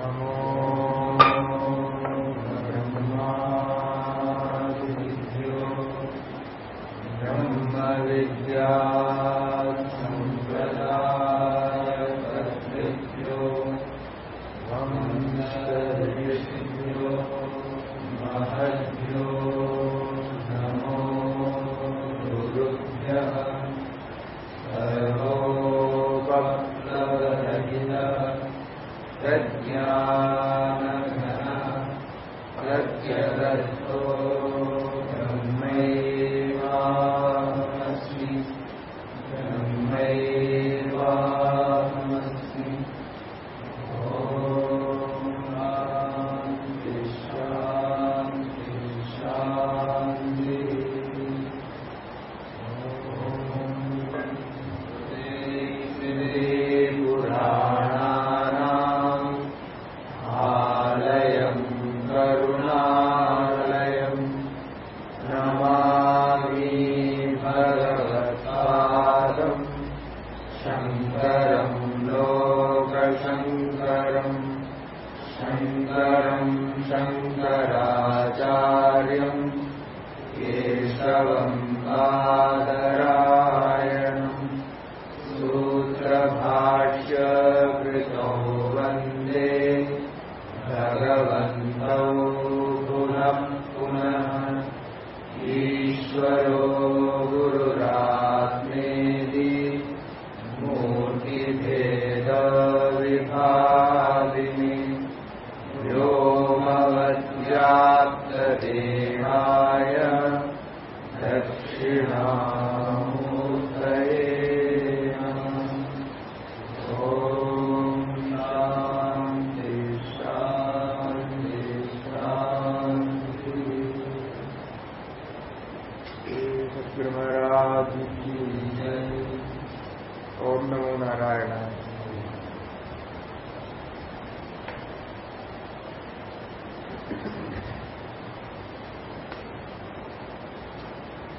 Amor.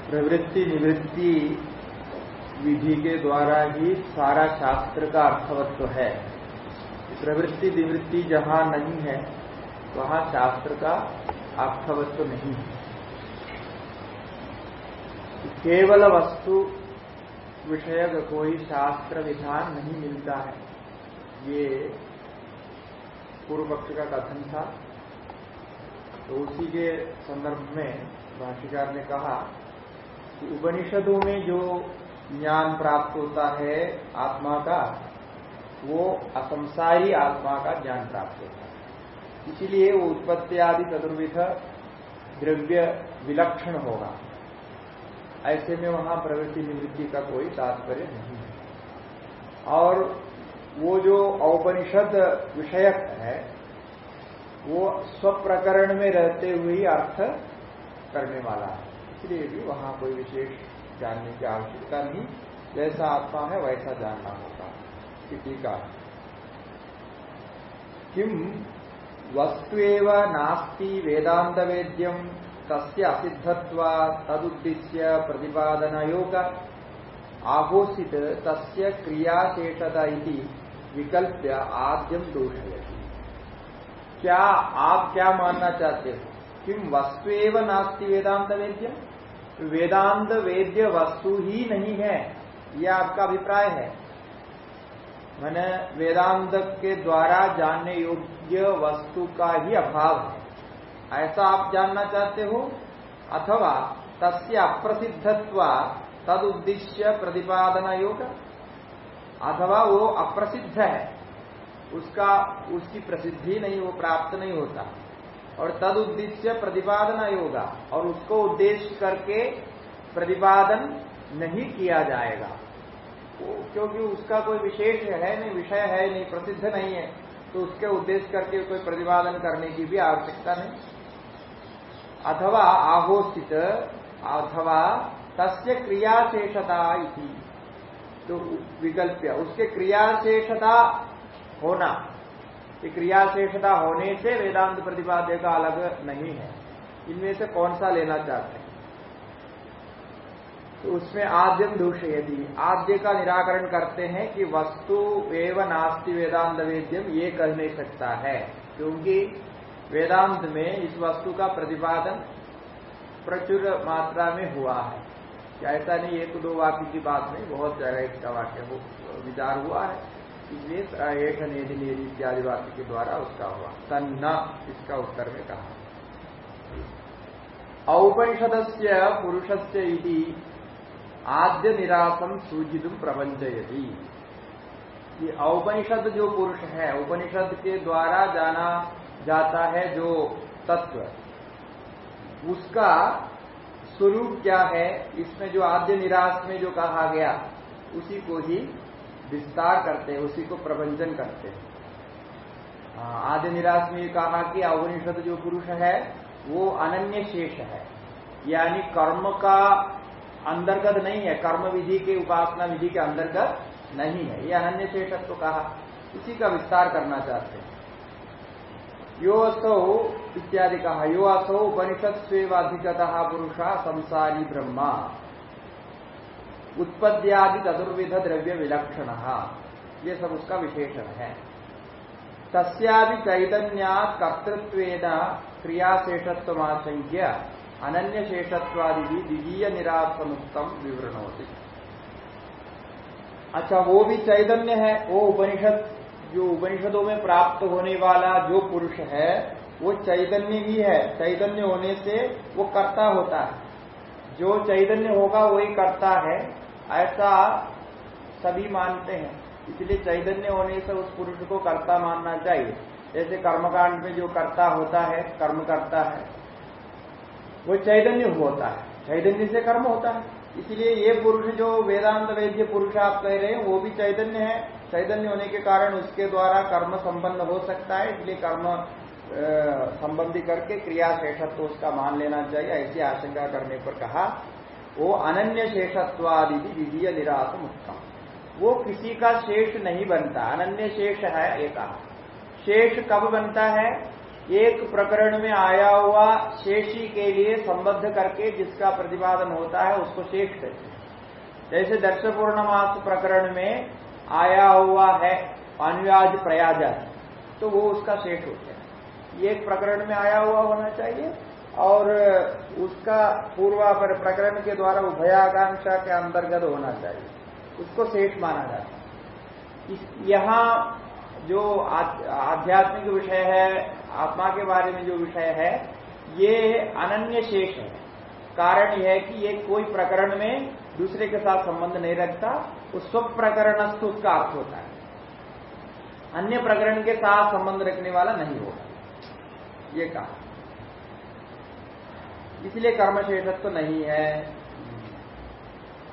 प्रवृत्ति निवृत्ति विधि के द्वारा ही सारा शास्त्र का अर्थवत्व है। प्रवृत्ति निवृत्ति जहाँ नहीं है, वहाँ शास्त्र का अर्थवत्व नहीं है। केवल वस्तु विषय का कोई शास्त्र विधान नहीं मिलता है। ये पूर्व पक्ष का कथन था। तो उसी के संदर्भ में भाष्यकार ने कहा उपनिषदों में जो ज्ञान प्राप्त होता है आत्मा का, वो असंसारी आत्मा का ज्ञान प्राप्त होता है। इसीलिए वो उत्पत्ति आदि चतुर्विध द्रव्य विलक्षण होगा। ऐसे में वहाँ प्रवृत्ति निवृत्ति का कोई तात्पर्य नहीं है। और वो जो औपनिषद विषयक है, वो स्वप्रकरण में रहते हुए अर्थ करने वाला है। इसलिए भी वहाँ कोई विशेष जानने की आवश्यकता नहीं। जैसा आत्मा है, वैसा जानना होगा टीका किम वस्तुएव नास्ति वेदांत वेद्यम तस्य असिद्धत्वा तदुद्देश्य प्रतिपादन योग आघोषित तस्य क्रियाशेषता विकल्प्य आद्यम दोषयति। क्या आप क्या मानना चाहते हो? किम वस्तु एवं नास्ति वेदांत वेद्यम वेदांत वेद्य वस्तु ही नहीं है यह आपका अभिप्राय है। मैंने वेदांत के द्वारा जानने योग्य वस्तु का ही अभाव है। ऐसा आप जानना चाहते हो? अथवा तस्य अप्रसिद्धत्व तद उद्देश्य प्रतिपादन योग अथवा वो अप्रसिद्ध है, उसका, उसकी प्रसिद्धि नहीं, वो प्राप्त नहीं होता। और तद उद्देश्य प्रतिपादन होगा, और उसको उद्देश्य करके प्रतिपादन नहीं किया जाएगा। क्योंकि उसका कोई विशेष है नहीं, विषय है नहीं, प्रसिद्ध नहीं है तो उसके उद्देश्य करके कोई प्रतिपादन करने की भी आवश्यकता नहीं। अथवा आहोषित अथवा तस्य क्रियाशेषता तो विकल्प उसके क्रियाशेषता होना। कि क्रियाशेषता होने से वेदांत प्रतिपाद्य का अलग नहीं है। इनमें से कौन सा लेना चाहते हैं? तो उसमें आद्यम दूषयती। आद्य का निराकरण करते हैं कि वस्तु एवं नास्ति वेदांत वेद्यम, ये कह नहीं सकता है। क्योंकि वेदांत में इस वस्तु का प्रतिपादन प्रचुर मात्रा में हुआ है। ऐसा नहीं? एक दो वाक्य की बात नहीं, बहुत जगह इसका वाक्य विचार हुआ है। इत्यादि वाक्य के द्वारा उसका हुआ। तन्ना इसका उत्तर में कहा। औपनिषद से पुरुष से आद्य निरासन सूचित प्रपंचयती ये औपनिषद जो पुरुष है, उपनिषद के द्वारा जाना जाता है जो तत्व, उसका स्वरूप क्या है, इसमें जो आद्य निराश में जो कहा गया, उसी को ही विस्तार करते हैं, उसी को प्रबंधन करते हैं। आदि निराश में कहा कि अवनिषद जो पुरुष है, वो अनन्य शेष है। यानी कर्म का अंतर्गत नहीं है, कर्म विधि के उपासना विधि के अंतर्गत नहीं है। ये अनन्य शेषत्व तो कहा। उसी का विस्तार करना चाहते हैं। यो असौ इत्यादि कहा। यो असौ उपनिषद स्वेवाधिगत पुरुषा, संसारी ब्रह्मा। उत्पत्तियादि चतुर्विध द्रव्य विलक्षण। ये सब उसका विशेषण है। तस्यादि चैतन्या कर्तृत्व क्रियाशेषत्वमाशंक्य अनन्य शेषत्वादि द्वितीय निराशनुक्तम विवरण होती अच्छा वो भी चैतन्य है, वो उपनिषद, जो उपनिषदों में प्राप्त होने वाला जो पुरुष है, वो चैतन्य भी है। चैतन्य होने से वो कर्ता होता है। जो चैतन्य होगा वही करता है, ऐसा सभी मानते हैं। इसलिए चैतन्य होने से उस पुरुष को कर्ता मानना चाहिए। जैसे कर्मकांड में जो कर्ता होता है, कर्म करता है, वो चैतन्य होता है। चैतन्य से कर्म होता है। इसलिए ये पुरुष जो वेदांत वैद्य पुरुष आप कह रहे हैं, वो भी चैतन्य है। चैतन्य होने के कारण उसके द्वारा कर्म संपन्न हो सकता है, इसलिए कर्म संबंधी करके क्रिया शेषत्व उसका मान लेना चाहिए, ऐसी आशंका करने पर कहा, वो अनन्य शेषत्वादि द्वितीय निराश मुक्तम। वो किसी का शेष नहीं बनता, अनन्य शेष है एक। शेष कब बनता है? एक प्रकरण में आया हुआ शेषी के लिए संबद्ध करके जिसका प्रतिपादन होता है, उसको शेष कहते हैं। जैसे दक्ष पूर्णमास प्रकरण में आया हुआ है अनुयाज प्रयाज तो वो उसका शेष होता है। एक प्रकरण में आया हुआ होना चाहिए और उसका पूर्वापर प्रकरण के द्वारा उभयाकांक्षा के अंतर्गत होना चाहिए। उसको शेष माना जाता है। यहाँ जो आध्यात्मिक विषय है, आत्मा के बारे में जो विषय है, ये अनन्य शेष है। कारण यह है कि ये कोई प्रकरण में दूसरे के साथ संबंध नहीं रखता उस स्व प्रकरणस्थ उसका अर्थ होता है। अन्य प्रकरण के साथ संबंध रखने वाला नहीं होगा। ये कहा। इसलिए कर्मशेषत्व तो नहीं है।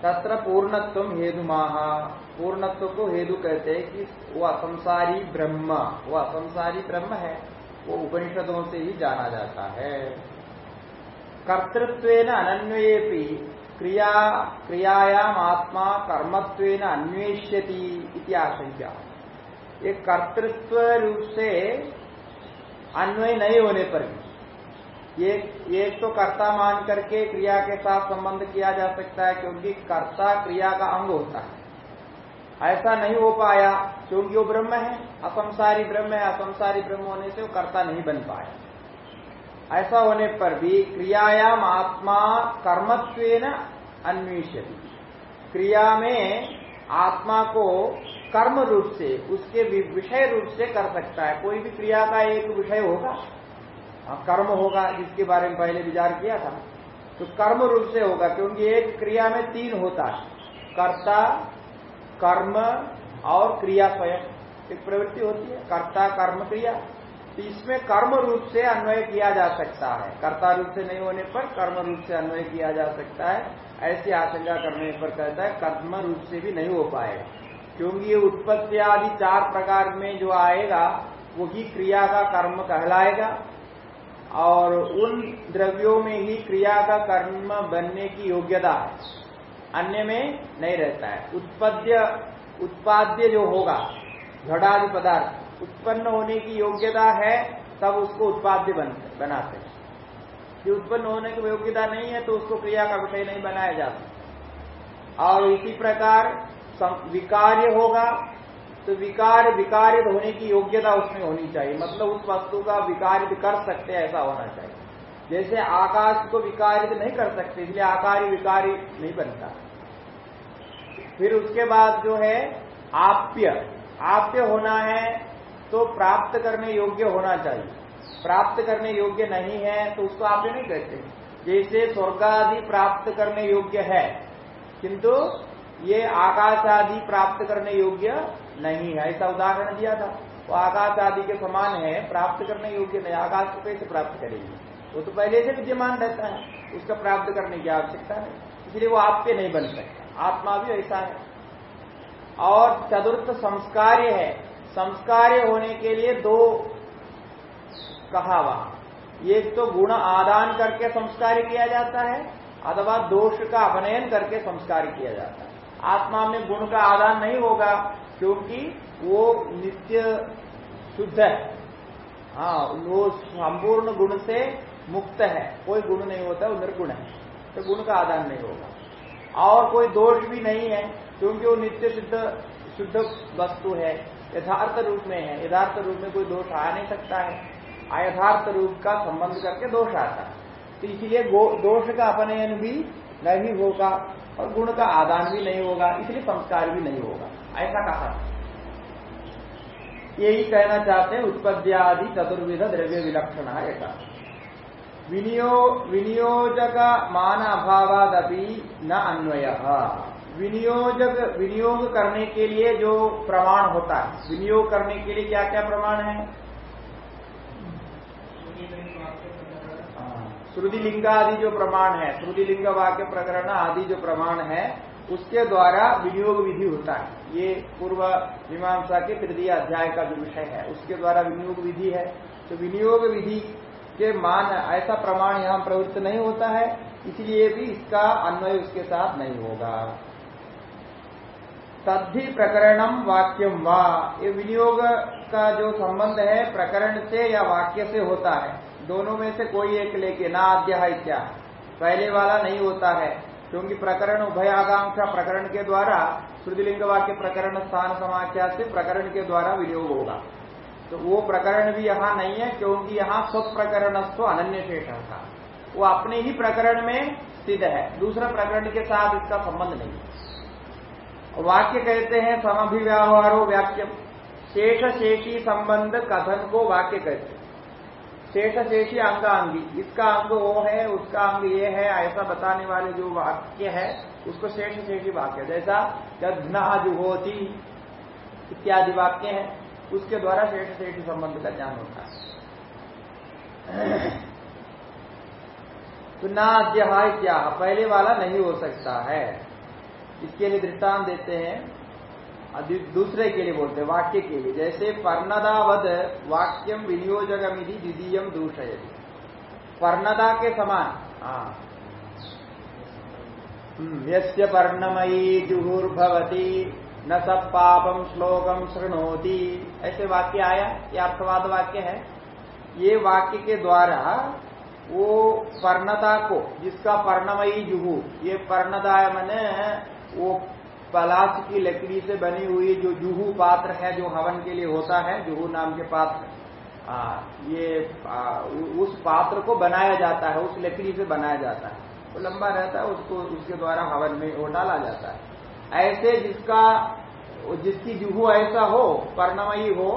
तत्र पूर्णत्व हेतु महा पूर्णत्व को हेतु कहते हैं कि वो असंसारी ब्रह्म, वो असंसारी ब्रह्म है। वो उपनिषदों से ही जाना जाता है। कर्तृत्व अनन्वयेपी क्रिया, क्रियायाम आत्मा कर्मत्व अन्वेष्यति इति आशंका। ये कर्तृत्व रूप से अन्वय नहीं होने पर भी। एक ये तो कर्ता मान करके क्रिया के साथ संबंध किया जा सकता है, क्योंकि कर्ता क्रिया का अंग होता है। ऐसा नहीं हो पाया, क्योंकि वो ब्रह्म है, असंसारी ब्रह्म है, असंसारी ब्रह्म होने से वो कर्ता नहीं बन पाया। ऐसा होने पर भी क्रियायाम आत्मा कर्मत्व अन्वेषति क्रिया में आत्मा को कर्म रूप से उसके विषय रूप से कर सकता है। कोई भी क्रिया का एक विषय होगा हाँ, कर्म होगा जिसके बारे में पहले विचार किया था तो कर्म रूप से होगा क्योंकि एक क्रिया में तीन होता है। कर्ता कर्म और क्रिया स्वयं। एक प्रवृत्ति होती है कर्ता कर्म क्रिया। तो इसमें कर्म रूप से अन्वय किया जा सकता है। कर्ता रूप से नहीं होने पर कर्म रूप से अन्वय किया जा सकता है। ऐसी आशंका करने पर कहता है कर्म रूप से भी नहीं हो पाएगा। क्योंकि ये उत्पत्ति आदि चार प्रकार में जो आएगा वही क्रिया का कर्म कहलाएगा। और उन द्रव्यों में ही क्रिया का कर्म बनने की योग्यता है अन्य में नहीं रहता है। उत्पद्य उत्पाद्य जो होगा घड़ादि पदार्थ उत्पन्न होने की योग्यता है तब उसको उत्पाद्य बन, बनाते हैं। कि उत्पन्न होने की योग्यता नहीं है तो उसको क्रिया का विषय नहीं बनाया जाता और इसी प्रकार विकार्य होगा तो विकार, विकारित होने की योग्यता उसमें होनी चाहिए। मतलब उस वस्तु का विकारित कर सकते ऐसा होना चाहिए। जैसे आकाश को विकारित नहीं कर सकते, इसलिए आकारी विकारी नहीं बनता। फिर उसके बाद जो है, आप्य। आप्य होना है तो प्राप्त करने योग्य होना चाहिए। प्राप्त करने योग्य नहीं है तो उसको आप्य नहीं कहते। जैसे स्वर्ग आदि प्राप्त करने योग्य है, किंतु ये आकाश आदि प्राप्त करने योग्य नहीं है। ऐसा उदाहरण दिया था। वो आकाश आदि के समान है, प्राप्त करने योग्य नहीं, आकाश को कैसे प्राप्त करेगी? वो तो पहले से विद्यमान रहता है, उसका प्राप्त करने की आवश्यकता है इसलिए वो आपके नहीं बन सकता। आत्मा भी ऐसा है। और चतुर्थ संस्कार्य है। संस्कार्य होने के लिए दो कहा वहाँ। एक तो गुण आदान करके संस्कार किया जाता है, अथवा दोष का अपनयन करके संस्कार किया जाता है। आत्मा में गुण का आदान नहीं होगा, क्योंकि वो नित्य शुद्ध है। हाँ वो संपूर्ण गुण से मुक्त है। कोई गुण नहीं होता, वो निर्गुण है। तो गुण का आदान नहीं होगा। और कोई दोष भी नहीं है, क्योंकि वो नित्य शुद्ध शुद्ध वस्तु है। यथार्थ रूप में है। यथार्थ रूप में कोई दोष आ नहीं सकता है। अयथार्थ रूप का संबंध करके दोष आता है। तो इसलिए दोष का अपनयन भी नहीं होगा। और गुण का आदान भी नहीं होगा, इसलिए संस्कार भी नहीं होगा। ऐसा कहा। यही कहना चाहते हैं, उत्पद्यादि चतुर्विध द्रव्य विलक्षण है ऐसा। विनियो, विनियोजक मान अभावादपि न अन्वय। विनियोजक, विनियोग करने के लिए जो प्रमाण होता है, विनियोग करने के लिए क्या क्या प्रमाण है? श्रुति लिंग आदि जो प्रमाण है श्रुति लिंग वाक्य प्रकरण आदि जो प्रमाण है, उसके द्वारा विनियोग विधि होता है। ये पूर्व मीमांसा के तृतीय अध्याय का जो विषय है, उसके द्वारा विनियोग विधि है। तो विनियोग विधि के मान, ऐसा प्रमाण यहाँ प्रवृत्त नहीं होता है, इसलिए भी इसका अन्वय उसके साथ नहीं होगा। तद्धि प्रकरणम वाक्यम वा। ये विनियोग का जो संबंध है, प्रकरण से या वाक्य से होता है। दोनों में से कोई एक लेके, ना अध्याय क्या? पहले वाला नहीं होता है, क्योंकि प्रकरण उभयाकांक्षा प्रकरण के द्वारा, श्रुतिलिंग वाक्य प्रकरण स्थान समाख्या से प्रकरण के द्वारा विनियोग होगा। तो वो प्रकरण भी यहाँ नहीं है, क्योंकि यहाँ स्व प्रकरण अनन्य शेष था। वो अपने ही प्रकरण में सिद्ध है, दूसरा प्रकरण के साथ इसका संबंध नहीं वाक्य कहते हैं, समभिव्यवहारो व्याख्य शेष शेषी संबंध कथन को वाक्य कहते हैं। शेष शेषी अंगांगी इसका अंग वो है, उसका अंग ये है, ऐसा बताने वाले जो वाक्य है, उसको शेष शेषी वाक्य जैसा जघ्ना जुहोती इत्यादि वाक्य है, उसके द्वारा शेष शेषी संबंध का ज्ञान होता है। तो ना अध्याय क्या पहले वाला नहीं हो सकता है। इसके लिए दृष्टांत देते हैं। दूसरे के लिए बोलते हैं वाक्य के लिए। जैसे पर्णदावध वाक्यम विनियोजकमिधि द्वितीयम दूषयति। पर्णदा के समान। हम्म, यस्य पर्णमयी जुहुर्भवती न सब पापम श्लोकम शृणोती। ऐसे वाक्य आया? ये अर्थवाद वाक्य है। ये वाक्य के द्वारा वो पर्णता को जिसका पर्णमयी जुहू ये पर्णदाय मने वो पलाश की लकड़ी से बनी हुई जो जुहू पात्र है जो हवन के लिए होता है जुहू नाम के पात्र। आ, ये आ, उस पात्र को बनाया जाता है उस लकड़ी से बनाया जाता है। वो लंबा रहता है उसको उसके द्वारा हवन में वो डाला जाता है। ऐसे जिसका जिसकी जुहू ऐसा हो पर्णमयी हो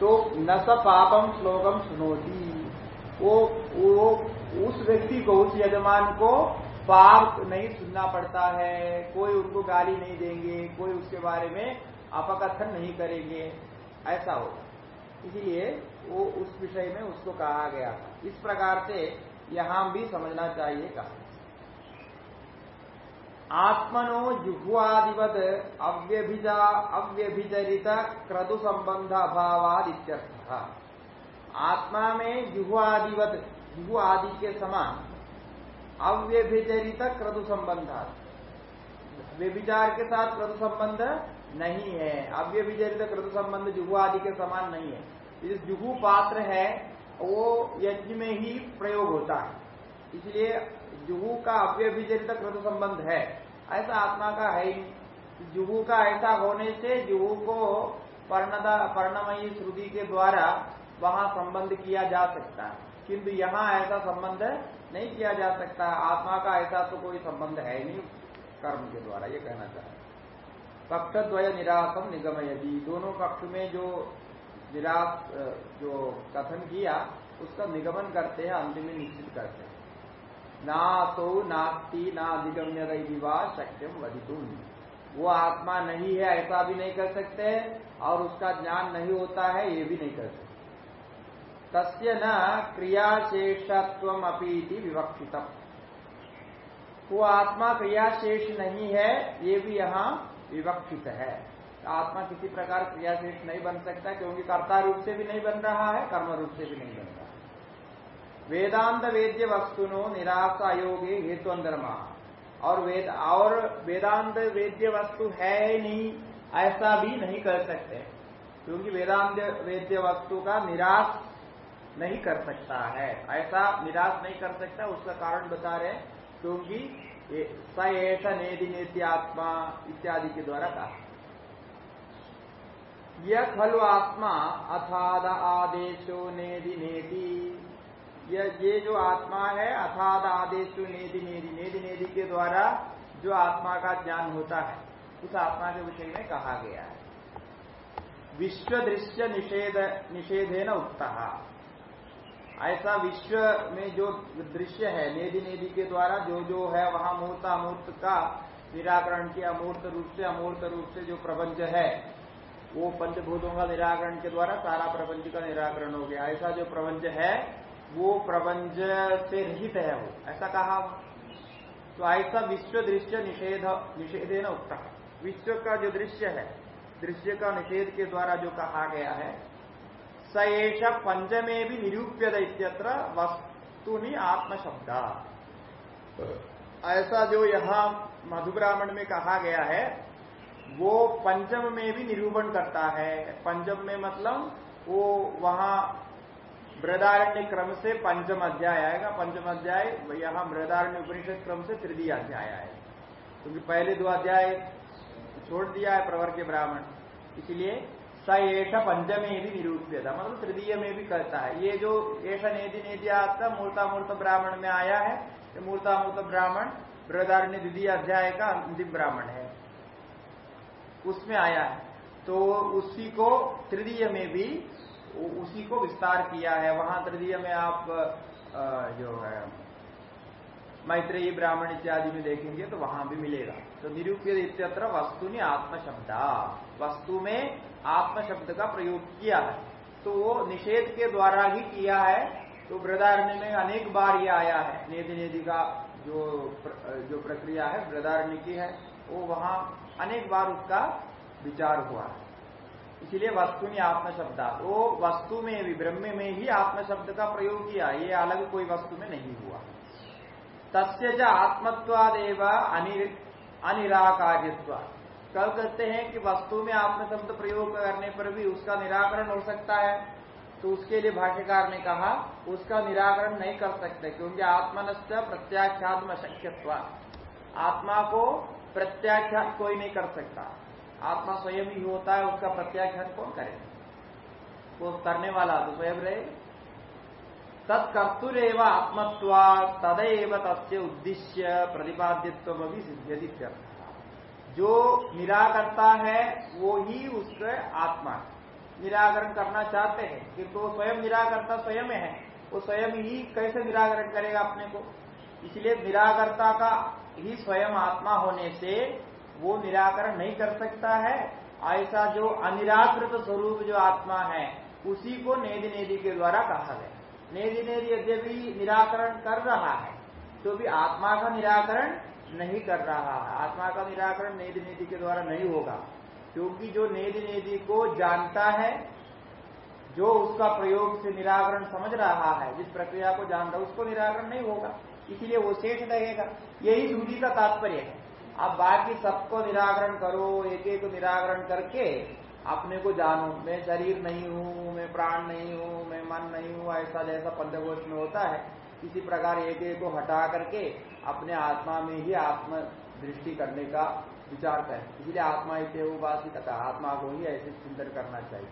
तो न स पापम श्लोकम सुनोती। वो वो उस व्यक्ति को उस यजमान को पाप नहीं सुनना पड़ता है, कोई उनको गाली नहीं देंगे, कोई उसके बारे में अपकथन नहीं करेंगे। ऐसा होगा। इसलिए वो उस विषय में उसको कहा गया। था इस प्रकार से यहाँ भी समझना चाहिए कहा। आत्मनो जुहुआदिवत अव्यभिजा, अव्यभिचरित क्रतु संबंध अभावाद आत्मा में जुहुआदिवत जुहु आदि के समान अव्यभिचरित क्रतु संबंध व्यभिचार के साथ क्रतु संबंध नहीं है। अव्यभिचरित क्रतु संबंध जुहू आदि के समान नहीं है। इस जुहू पात्र है, वो यज्ञ में ही प्रयोग होता है। इसलिए जुहू का अव्यभिचरित क्रतु संबंध है। ऐसा आत्मा का है ही। जुहू का ऐसा होने से जुहू को पर्णदा, पर्णमयी श्रुति के द्वारा वहाँ संबंध किया जा सकता है। किंतु यहाँ ऐसा संबंध नहीं किया जा सकता। आत्मा का ऐसा तो कोई संबंध है नहीं कर्म के द्वारा, ये कहना चाहते पक्ष द्वय निराशम निगम यदि दोनों पक्ष में जो निराश जो कथन किया, उसका निगमन करते हैं अंतिम में निश्चित करते हैं। ना तो नास्ती, ना अधिगम्य विवाह शक्यम वधितुम वो आत्मा नहीं है, ऐसा भी नहीं कर सकते, और उसका ज्ञान नहीं होता है, ये भी नहीं कर सकते। तस्य न क्रियाशेषत्व अपीति विवक्षित वो आत्मा क्रियाशेष नहीं है, ये भी यहाँ विवक्षित है। आत्मा किसी प्रकार क्रियाशेष नहीं बन सकता, क्योंकि कर्ता रूप से भी नहीं बन रहा है, कर्म रूप से भी नहीं बन रहा वेदांत वेद्य वस्तुनो निराशा योगे हेतु और वेद, और वेदांत वेद्य वस्तु है नहीं, ऐसा भी नहीं कर सकते। क्योंकि वेदांत वेद्य वस्तु का निराश नहीं कर सकता है। ऐसा निराश नहीं कर सकता, उसका कारण बता रहे क्योंकि स नेति नेति आत्मा इत्यादि के द्वारा कहा। यह खलु आत्मा अथाद आदेशो नेदि नेति ये जो आत्मा है, अथाद आदेश नेदि नेदि नेदि नेदि के द्वारा जो आत्मा का ज्ञान होता है, उस आत्मा के विषय में कहा गया है। विश्व दृश्य निषेध निषेधे न उत्ता ऐसा विश्व में जो दृश्य है, नेदि नेदि के द्वारा जो जो है, वहाँ मूर्त अमूर्त का निराकरण किया, अमूर्त रूप से, अमूर्त रूप से जो प्रपंच है, वो पंचभूतों का निराकरण के द्वारा सारा प्रपंच का निराकरण हो गया। ऐसा जो प्रपंच है, वो प्रपंच से रहित है वो। ऐसा कहा। तो ऐसा विश्व दृश्य निषेध, निषेधे न उत्तर विश्व का जो दृश्य है, दृश्य का निषेध के द्वारा जो कहा गया है स एष पंचमे भी निरूप्यत इत्यत्र वस्तुनि आत्मशब्द। ऐसा जो यहाँ मधुब्राह्मण में कहा गया है, वो पंचम में भी निरूपण करता है। पंचम में मतलब वो वहाँ बृहदारण्य क्रम से पंचम अध्याय आएगा। पंचम अध्याय यहाँ बृहदारण्य उपनिषद क्रम से तृतीय अध्याय आएगा क्योंकि पहले दो अध्याय छोड़ दिया है प्रवर के ब्राह्मण। इसलिए स एष पंचमे भी निरूप्य था मतलब तृतीय में भी कहता है। ये जो ऐसा नेति नेति आपका मूर्तामूर्त ब्राह्मण में आया है, ये मूर्तामूर्त ब्राह्मण, बृहदारण्य द्वितीय अध्याय का अंतिम ब्राह्मण है। उसमें आया है। तो उसी को तृतीय में भी उसी को विस्तार किया है। वहाँ तृतीय में आप जो है, मैत्रेयी, ब्राह्मण इत्यादि में देखेंगे तो वहाँ भी मिलेगा। तो निरूप्य इत्यत्र वस्तु ने आत्मशब्दा। वस्तु में आत्म शब्द का प्रयोग किया है। तो वो निषेध के द्वारा ही किया है। तो वृदारण्य में अनेक बार ये आया है। नेदि नेदि का जो प्र, जो प्रक्रिया है वृदारण्य की है वो वहाँ अनेक बार उसका विचार हुआ है। इसीलिए वस्तु में आत्म शब्द वो वस्तु में भी ब्रह्म में ही आत्म शब्द का प्रयोग किया। ये अलग कोई वस्तु में नहीं हुआ। तस्य च आत्मत्वादेव अनिराकार्यत्व कल कहते हैं कि वस्तु में आत्म शब्द प्रयोग करने पर भी उसका निराकरण हो सकता है। तो उसके लिए भाष्यकार ने कहा, उसका निराकरण नहीं कर सकते, क्योंकि आत्मनश्च प्रत्याख्यात्म शक्यत्व आत्मा को प्रत्याख्यात कोई नहीं कर सकता। आत्मा स्वयं ही होता है, उसका प्रत्याख्यान कौन करे? वो करने वाला तो स्वयं रहे। तत्कर्तुरव आत्मत्वा तदैव तस्य उद्देश्य प्रतिपाद्यत्व भी सिद्ध्यति जो निराकरता है, वो ही उसके आत्मा निराकरण करना चाहते हैं, कि तो स्वयं निराकरता स्वयं है, वो स्वयं ही कैसे निराकरण करेगा अपने को? इसलिए निराकरता का ही स्वयं आत्मा होने से वो निराकरण नहीं कर सकता है। ऐसा जो अनिराकृत स्वरूप जो आत्मा है, उसी को नेदि नेदि के द्वारा कहा गया। नेदि नेदि यद्यपि निराकरण कर रहा है तो भी आत्मा का निराकरण नहीं कर रहा है। आत्मा का निराकरण नेदि नेदि के द्वारा नहीं होगा। क्योंकि जो नेदि नेदि को जानता है, जो उसका प्रयोग से निराकरण समझ रहा है, जिस प्रक्रिया को जानता है, उसको निराकरण नहीं होगा। इसीलिए वो शेष रहेगा यही श्रुति का तात्पर्य है। आप बाकी सबको निराकरण करो एक एक निराकरण करके अपने को जानो। मैं शरीर नहीं हूँ, मैं प्राण नहीं हूँ, मैं मन नहीं हूँ, ऐसा जैसा पंचकोश में होता है। इसी प्रकार एक एक को हटा करके अपने आत्मा में ही आत्म दृष्टि करने का विचार करें। इसलिए आत्मा इतने उपासित आत्मा को ही ऐसे चिंतन करना चाहिए।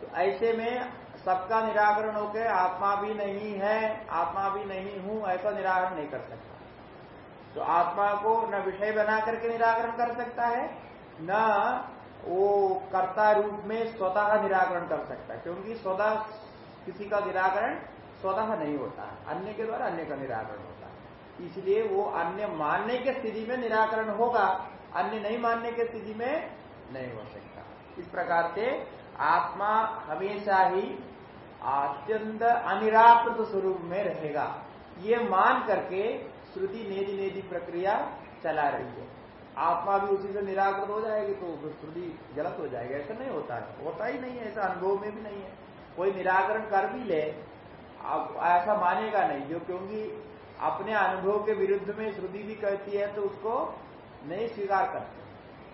तो ऐसे में सबका निराकरण होकर आत्मा भी नहीं है, आत्मा भी नहीं हूँ, ऐसा निराकरण नहीं कर सकता। तो आत्मा को न विषय बना करके निराकरण कर सकता है, न वो कर्ता रूप में स्वतः निराकरण कर सकता है, क्योंकि स्वतः किसी का निराकरण स्वतः नहीं होता है। अन्य के द्वारा अन्य का निराकरण होता है। इसलिए वो अन्य मानने के स्थिति में निराकरण होगा, अन्य नहीं मानने की स्थिति में नहीं हो सकता। इस प्रकार से आत्मा हमेशा ही अत्यंत अनिराकृत स्वरूप में रहेगा। ये मान करके श्रुति नेदी नेदी प्रक्रिया चला रही है। आत्मा भी उसी से निराकृत हो जाएगी तो श्रुति गलत हो जाएगी। ऐसा नहीं होता है। होता ही नहीं है, ऐसा अनुभव में भी नहीं है। कोई निराकरण कर भी ले आप ऐसा मानेगा नहीं, जो क्योंकि अपने अनुभव के विरुद्ध में श्रुति भी कहती है तो उसको नहीं स्वीकार करते।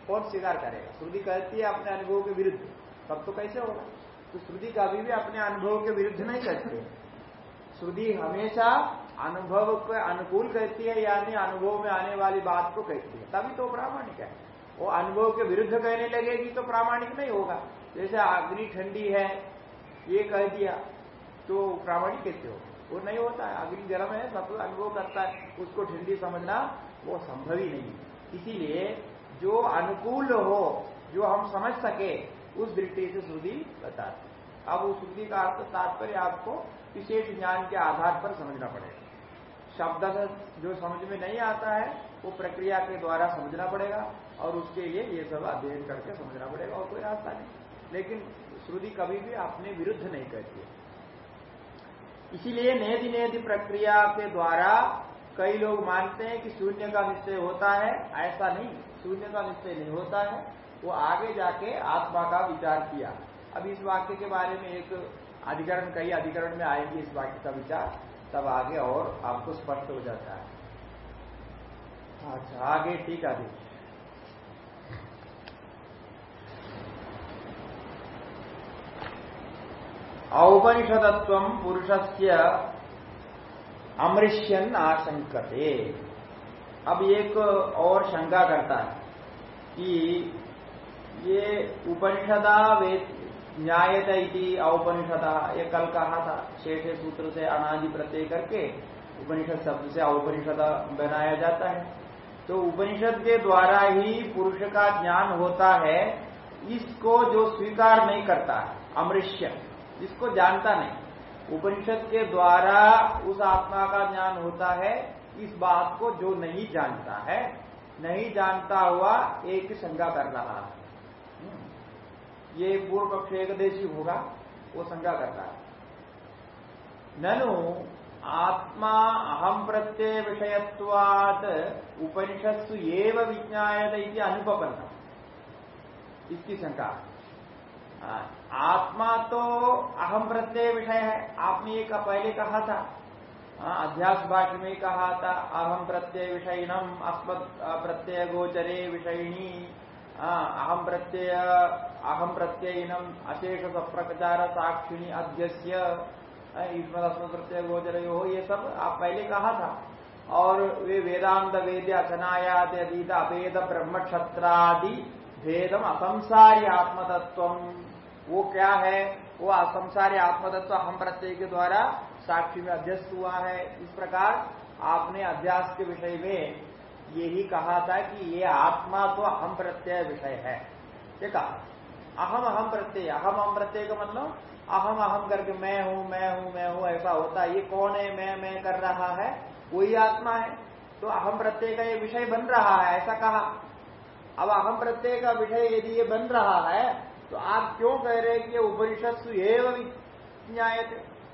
कौन स्वीकार करेगा? श्रुति कहती है अपने अनुभव के विरुद्ध। तब तो कैसे होगा? तो श्रुति कभी भी अपने अनुभव के विरुद्ध नहीं कहती। श्रुति हमेशा अनुभव के अनुकूल कहती है, यानी अनुभव में आने वाली बात को कहती है। तभी तो प्रामाणिक है। वो अनुभव के विरुद्ध कहने लगेगी तो प्रामाणिक नहीं होगा। जैसे अग्नि ठंडी है, ये कह दिया। तो प्रामाणिक कैसे हो। वो नहीं होता है। अग्नि गर्म है, सब अनुभव करता है। उसको ठंडी समझना वो संभव ही नहीं। इसीलिए जो अनुकूल हो, जो हम समझ सके, उस दृष्टि से श्रुति बताती अब उस श्रुति का अर्थ तात्पर्य आपको विशेष ज्ञान के आधार पर समझना पड़ेगा। शब्द जो समझ में नहीं आता है, वो प्रक्रिया के द्वारा समझना पड़ेगा और उसके लिए ये सब अध्ययन करके समझना पड़ेगा और कोई रास्ता नहीं। लेकिन श्रुति कभी भी अपने विरुद्ध नहीं कहती है। इसीलिए नेति नेति प्रक्रिया के द्वारा कई लोग मानते हैं कि शून्य का निश्चय होता है। ऐसा नहीं, शून्य का निश्चय नहीं होता है। वो आगे जाके आत्मा का विचार किया। अब इस वाक्य के बारे में एक अधिकरण, कई अधिकरण में आएँगे इस वाक्य का विचार। तब आगे और आपको स्पष्ट हो जाता है। अच्छा आगे ठीक है औपनिषदत्व पुरुष से अमृष्यन आशंकते। अब एक और शंका करता है कि ये उपनिषदा वेद न्यायत औपनिषदा, ये कल कहा था, शेषे सूत्र से अनादि प्रत्यय करके उपनिषद शब्द से औपनिषद बनाया जाता है। तो उपनिषद के द्वारा ही पुरुष का ज्ञान होता है, इसको जो स्वीकार नहीं करता है अमृष्य जिसको जानता नहीं। उपनिषद के द्वारा उस आत्मा का ज्ञान होता है, इस बात को जो नहीं जानता है, नहीं जानता हुआ एक शंका कर रहा है। ये पूर्व पक्ष एकदेशी होगा, वो शंका करता है। ननु, आत्मा अहम प्रत्यय विषयत्वाद उपनिषत्सु एव विज्ञायत इति अनुपन्न इसकी शंका आत्मा तो अहम प्रत्यय विषय है। आपने ये का पहले कहा था। अध्यास भाष्य में कहा था, अहम प्रत्यय विषयनम अस्मत् प्रत्यय गोचरे विषयिणी। अहम प्रत्यय, अहम प्रत्ययनम अशेष सप्रचार साक्षिणी अध्यस्य ईश्वर प्रत्यय गोचर हो, ये सब आप पहले कहा था। और वे वेदांत वेद अचनायात अधीत अभेद ब्रह्म क्षत्रादि भेदम असंसारी आत्मतत्व वो क्या है? वो असंसारी आत्मतत्व हम प्रत्यय के द्वारा साक्षी में अध्यस्त हुआ है। इस प्रकार आपने अध्यास के विषय में यही कहा था कि ये आत्मा तो अहम प्रत्यय विषय है। ये कहा। अहम अहम प्रत्यय। अहम अहम प्रत्यय का मतलब अहम अहम करके मैं हूँ मैं हूँ मैं हूँ, ऐसा होता है। ये कौन है? मैं मैं कर रहा है। वही आत्मा है। तो अहम प्रत्यय का ये विषय बन रहा है, ऐसा कहा। अब अहम प्रत्यय का विषय यदि ये बन रहा है तो आप क्यों कह रहे हैं कि उपनिषद न्याय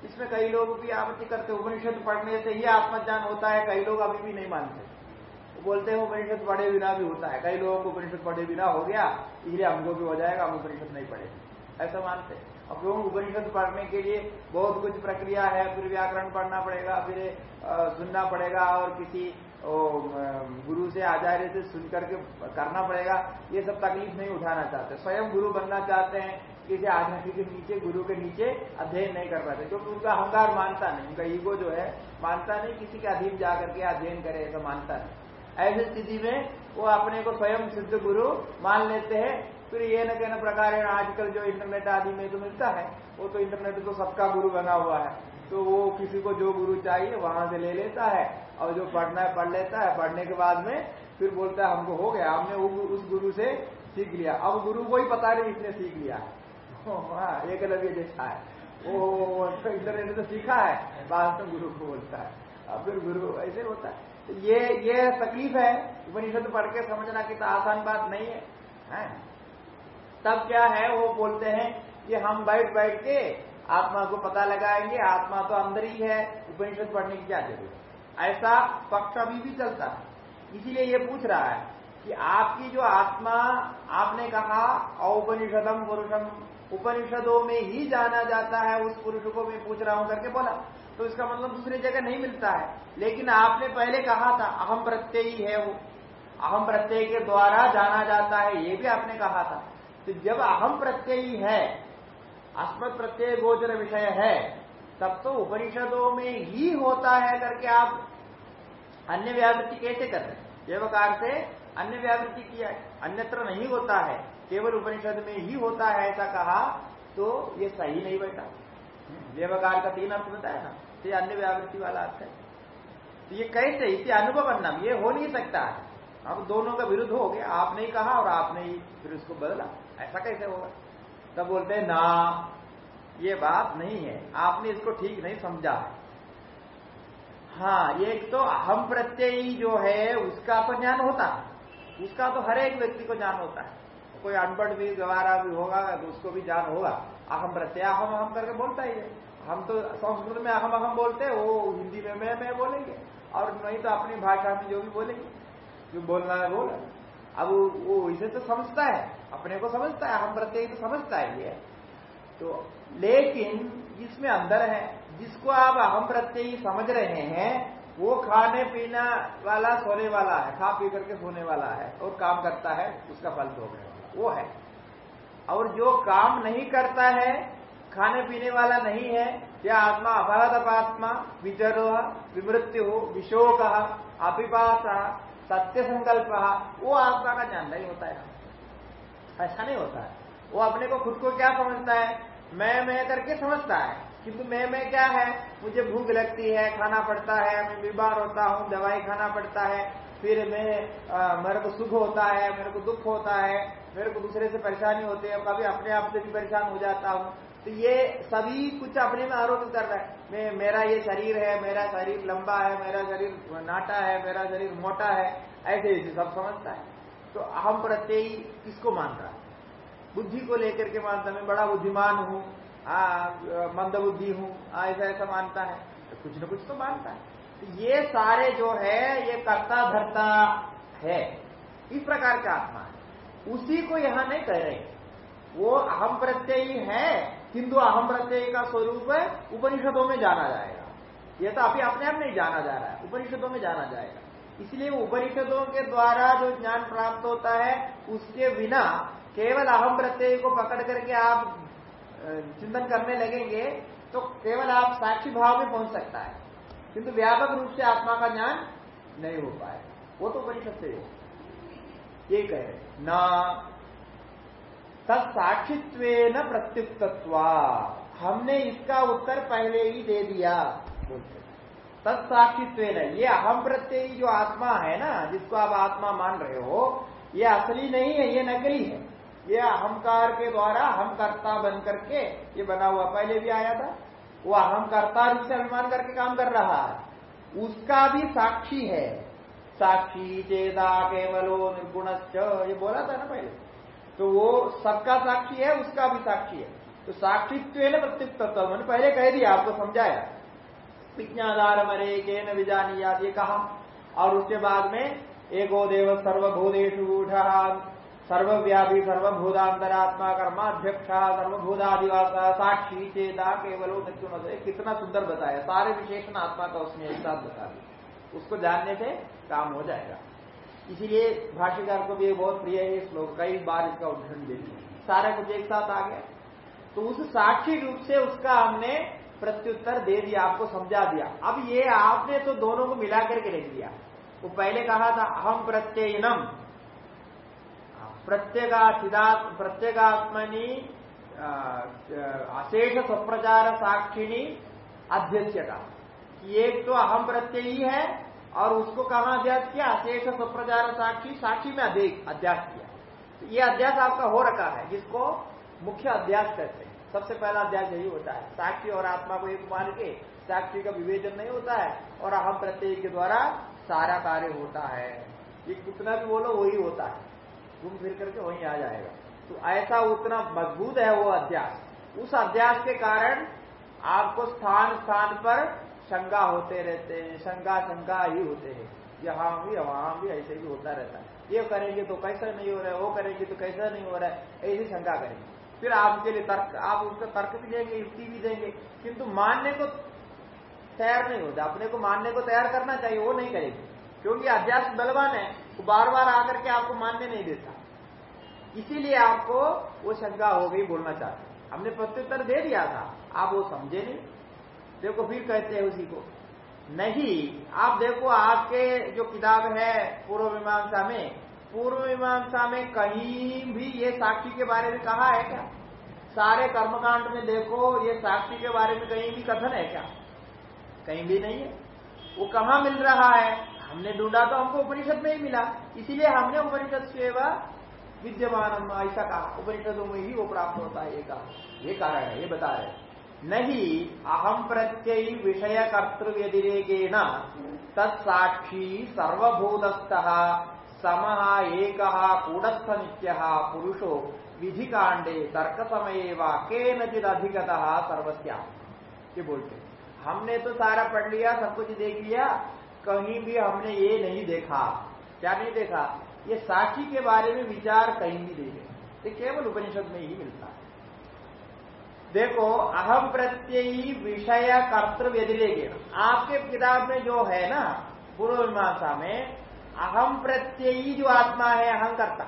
इसमें कई लोग भी आपत्ति करते उपनिषद पढ़ने से ही आत्मज्ञान होता है, कई लोग अभी भी नहीं मानते। बोलते हैं, उपनिषद पढ़े बिना भी होता है। कई लोगों को उपनिषद पढ़े बिना हो गया, इसलिए हमको भी हो जाएगा, हम उपनिषद नहीं पढ़े ऐसा मानते अब क्यों उपनिषद पढ़ने के लिए बहुत कुछ प्रक्रिया है, फिर व्याकरण पढ़ना पड़ेगा, फिर सुनना पड़ेगा और किसी गुरु से आचार्य से सुन करके करना पड़ेगा। ये सब तकलीफ़ नहीं उठाना चाहते। स्वयं गुरु बनना चाहते हैं, किसी आचार्य के नीचे, गुरु के नीचे अध्ययन नहीं कर पाते, क्योंकि उनका अहंकार मानता नहीं। उनका ईगो जो है, मानता नहीं, किसी के अधीन जाकर के अध्ययन करे, ऐसा मानता नहीं। ऐसी स्थिति में वो अपने को स्वयं सिद्ध गुरु मान लेते हैं। फिर ये न कहना प्रकार है, आजकल जो इंटरनेट आदि में तो मिलता है, वो तो इंटरनेट तो सबका गुरु बना हुआ है। तो वो किसी को जो गुरु चाहिए, वहाँ से ले लेता है। और जो पढ़ना है पढ़ लेता है पढ़ने के बाद में फिर बोलता है हमको हो गया हमने उस गुरु से सीख लिया। अब गुरु को ही पता नहीं इसने सीख लिया। हाँ एक लव्य जैसा है। वो तो इंटरनेट तो सीखा है में गुरु को बोलता है। अब फिर गुरु ऐसे होता है। तो ये ये तकलीफ़ है उपनिषद पढ़ के समझना कि तो आसान बात नहीं है, है? तब क्या है वो बोलते हैं कि हम बैठ बैठ के आत्मा को पता लगाएँगे आत्मा तो अंदर ही है उपनिषद पढ़ने की क्या ज़रूरत? ऐसा पक्ष अभी भी चलता है। इसीलिए ये पूछ रहा है कि आपकी जो आत्मा, आपने कहा औपनिषदम पुरुषम उपनिषदों में ही जाना जाता है, उस पुरुष को मैं पूछ रहा हूँ करके बोला। तो इसका मतलब दूसरी जगह नहीं मिलता है। लेकिन आपने पहले कहा था अहम प्रत्यय ही है वो। अहम प्रत्यय के द्वारा जाना जाता है, ये भी आपने कहा था। तो जब अहम प्रत्यय है अस्मत् प्रत्यय गोचर विषय है, तब तो उपनिषदों में ही होता है करके आप अन्य व्यावृत्ति कैसे कर रहे हैं? व्यवकार से अन्य व्यावृत्ति किया अन्यत्र नहीं होता है, केवल उपनिषद में ही होता है ऐसा कहा तो ये सही नहीं बैठा। व्यवकार का तीन अर्थ बताया ना तो ये अन्य व्यावृत्ति वाला अर्थ है। तो ये कैसे? इसे अनुभव बनना ये हो नहीं सकता है। अब दोनों का विरुद्ध हो गया, आपने ही कहा और आपने ही फिर उसको बदला। ऐसा कैसे होगा? तब बोलते हैं, ना, ये बात नहीं है, आपने इसको ठीक नहीं समझा। है हाँ एक तो अहम प्रत्यय जो है, उसका तो ज्ञान होता है। उसका तो हर एक व्यक्ति को ज्ञान होता है। कोई अनपढ़ भी, गवारा भी होगा तो उसको भी ज्ञान होगा। अहम प्रत्यय, अहम अहम करके बोलता ही है। हम तो संस्कृत में अहम अहम बोलते हैं, वो हिंदी में मैं मैं बोलेंगे। और नहीं तो अपनी भाषा में जो भी बोलेंगे, जो बोलना है, बोल। अब वो इसे तो समझता है, अपने को समझता है, अहम प्रत्यय तो समझता है ये तो लेकिन जिसमें अंदर है जिसको आप अहम प्रत्यय समझ रहे हैं, वो खाने पीना वाला, सोने वाला है, खा पी करके सोने वाला है, और काम करता है, उसका फल भोगने वाला वो है। और जो काम नहीं करता है, खाने पीने वाला नहीं है या आत्मा अपराध अपात्मा विचरो, विमृत्यु, विशोक अपिपास सत्य संकल्प, वो आत्मा का ज्ञान नहीं होता है। ऐसा नहीं होता है। वो अपने को खुद को क्या समझता है? मैं मैं करके समझता है। किंतु मैं मैं क्या है? मुझे भूख लगती है, खाना पड़ता है, मैं बीमार होता हूँ, दवाई खाना पड़ता है, फिर मैं मेरे को सुख होता है, मेरे को दुख होता है, मेरे को दूसरे से परेशानी होती है, कभी अपने आप से भी परेशान हो जाता हूँ। तो ये सभी कुछ अपने में आरोप कर रहा है। मैं, मेरा ये शरीर है, मेरा शरीर लंबा है, मेरा शरीर नाटा है, मेरा शरीर मोटा है, ऐसे ऐसे सब समझता है। तो अहम प्रत्यय किसको मान रहा है? बुद्धि को लेकर के मानता मैं बड़ा बुद्धिमान हूँ मंद बुद्धि हूँ। ऐसा ऐसा मानता है। तो कुछ न कुछ तो मानता है। तो ये सारे जो है, ये कर्ता धरता है। इस प्रकार का आत्मा है। उसी को यहाँ नहीं कह रहे। वो अहम प्रत्यय है। किंतु अहम प्रत्यय का स्वरूप उपनिषदों में जाना जाएगा। ये तो अभी अपने आप नहीं जाना जा रहा है। उपनिषदों में जाना जाएगा। इसलिए उपनिषदों के द्वारा जो ज्ञान प्राप्त होता है, उसके बिना केवल अहम प्रत्यय को पकड़ करके आप चिंतन करने लगेंगे तो केवल आप साक्षी भाव में पहुँच सकता है। किंतु व्यापक रूप से आत्मा का ज्ञान नहीं हो पाए। वो तो उपनिषद से ये कह। न तत्साक्षित्व न प्रत्युक्तत्व। हमने इसका उत्तर पहले ही दे दिया, बोलते तत्साक्षित्व ये अहम प्रत्यय जो आत्मा है ना, जिसको आप आत्मा मान रहे हो, ये असली नहीं है, ये नकली है। ये अहंकार के द्वारा हम कर्ता बन करके ये बना हुआ, पहले भी आया था, वो अहंकर्ता रूप से अभिमान करके काम कर रहा है। उसका भी साक्षी है। साक्षी चेदा केवलो निर्गुण ये बोला था ना पहले। तो वो सबका साक्षी है, उसका भी साक्षी है। तो साक्षित्व न प्रत्युत्व मैंने पहले कह दिया, आपको समझाया। विज्ञाधार मरे के न विजानी याद ये कहा। और उसके बाद में एको देव सर्वभूतेषु सर्वव्यापी, सर्वभूतांतरात्मा, कर्माध्यक्ष, सर्वभूतादिवास, साक्षी, चेता, केवलो केवल कितना सुंदर बताया। सारे विशेषण आत्मा का उसने एक साथ बता दिया। उसको जानने से काम हो जाएगा। इसीलिए भाष्यकार को भी बहुत प्रिय है श्लोक कई बार इसका उदाहरण देते सारा कुछ एक साथ आ गया। तो उस साक्षी रूप से उसका हमने प्रत्युत्तर दे दिया, आपको समझा दिया। अब ये आपने तो दोनों को मिला करके रख दिया। वो पहले कहा था अहम प्रत्ययनम। प्रत्येगा प्रत्येगात्मनि अशेष स्वप्रचार साक्षिणी अध्यक्षता। एक तो अहम प्रत्यय ही है और उसको कहा अध्यास किया? अशेष स्वप्रचार साक्षी साक्षी में अधिक अध्यास किया। ये अध्यास आपका हो रखा है, जिसको मुख्य अध्यास कहते हैं। सबसे पहला अध्यास यही होता है। साक्षी और आत्मा को एक मान के साक्षी का विवेचन नहीं होता है और अहम प्रत्यय के द्वारा सारा कार्य होता है। ये कितना भी बोलो, वही होता है। घूम फिर करके वहीं आ जाएगा। तो ऐसा उतना मज़बूत है वो अध्यास। उस अध्यास के कारण आपको स्थान स्थान पर शंका होते रहते हैं, शंका शंका ही होते हैं। यहाँ भी, वहाँ भी ऐसे भी होता रहता है। ये करेंगे तो कैसा नहीं हो रहा है, वो करेंगे तो कैसा नहीं हो रहा है, ऐसी शंका करेंगे। फिर आपके लिए तर्क, आप उसका तर्क भी देंगे, युक्ति भी देंगे, किंतु मानने को तैयार नहीं होता। अपने को मानने को तैयार करना चाहिए, वो नहीं करेगी। क्योंकि अध्यास बलवान है, वो बार बार आकर के आपको मानने नहीं देता। इसीलिए आपको वो शंका हो गई बोलना चाहते हमने प्रत्युत्तर दे दिया था, आप वो समझे नहीं। देखो, फिर कहते हैं उसी को, नहीं, आप देखो, आपके जो किताब है पूर्व मीमांसा में, पूर्व मीमांसा में कहीं भी ये साक्षी के बारे में कहा है क्या? सारे कर्मकांड में देखो, ये साक्षी के बारे में कहीं भी कथन है क्या? कहीं भी नहीं है। वो कहा मिल रहा है? हमने ढूंढा तो हमको उपनिषद में ही मिला। इसीलिए हमने उपनिषद से विद्यमान ऐसा कहा। उपनिषदों में ही वो प्राप्त होता है ये कहा। ये कारण है, ये बता रहे नहीं अहम प्रत्यय विषय कर्तव्यतिरेकेण तत्साक्षी सर्वभूतस्थ सम एक कूटस्थ नित्य पुरुषो विधि कांडे तर्क समय वाक्य नचित सर्वस्या ये बोलते हमने तो सारा पढ़ लिया, सब कुछ देख लिया कहीं भी हमने ये नहीं देखा। क्या नहीं देखा? ये साक्षी के बारे में विचार कहीं भी देखे ये केवल उपनिषद में ही मिलता है। देखो, अहम प्रत्ययी विषय कर्तव्य व्यतिरेक आपके किताब में जो है ना पूर्व मीमांसा में, अहम प्रत्ययी जो आत्मा है, अहंकर्ता।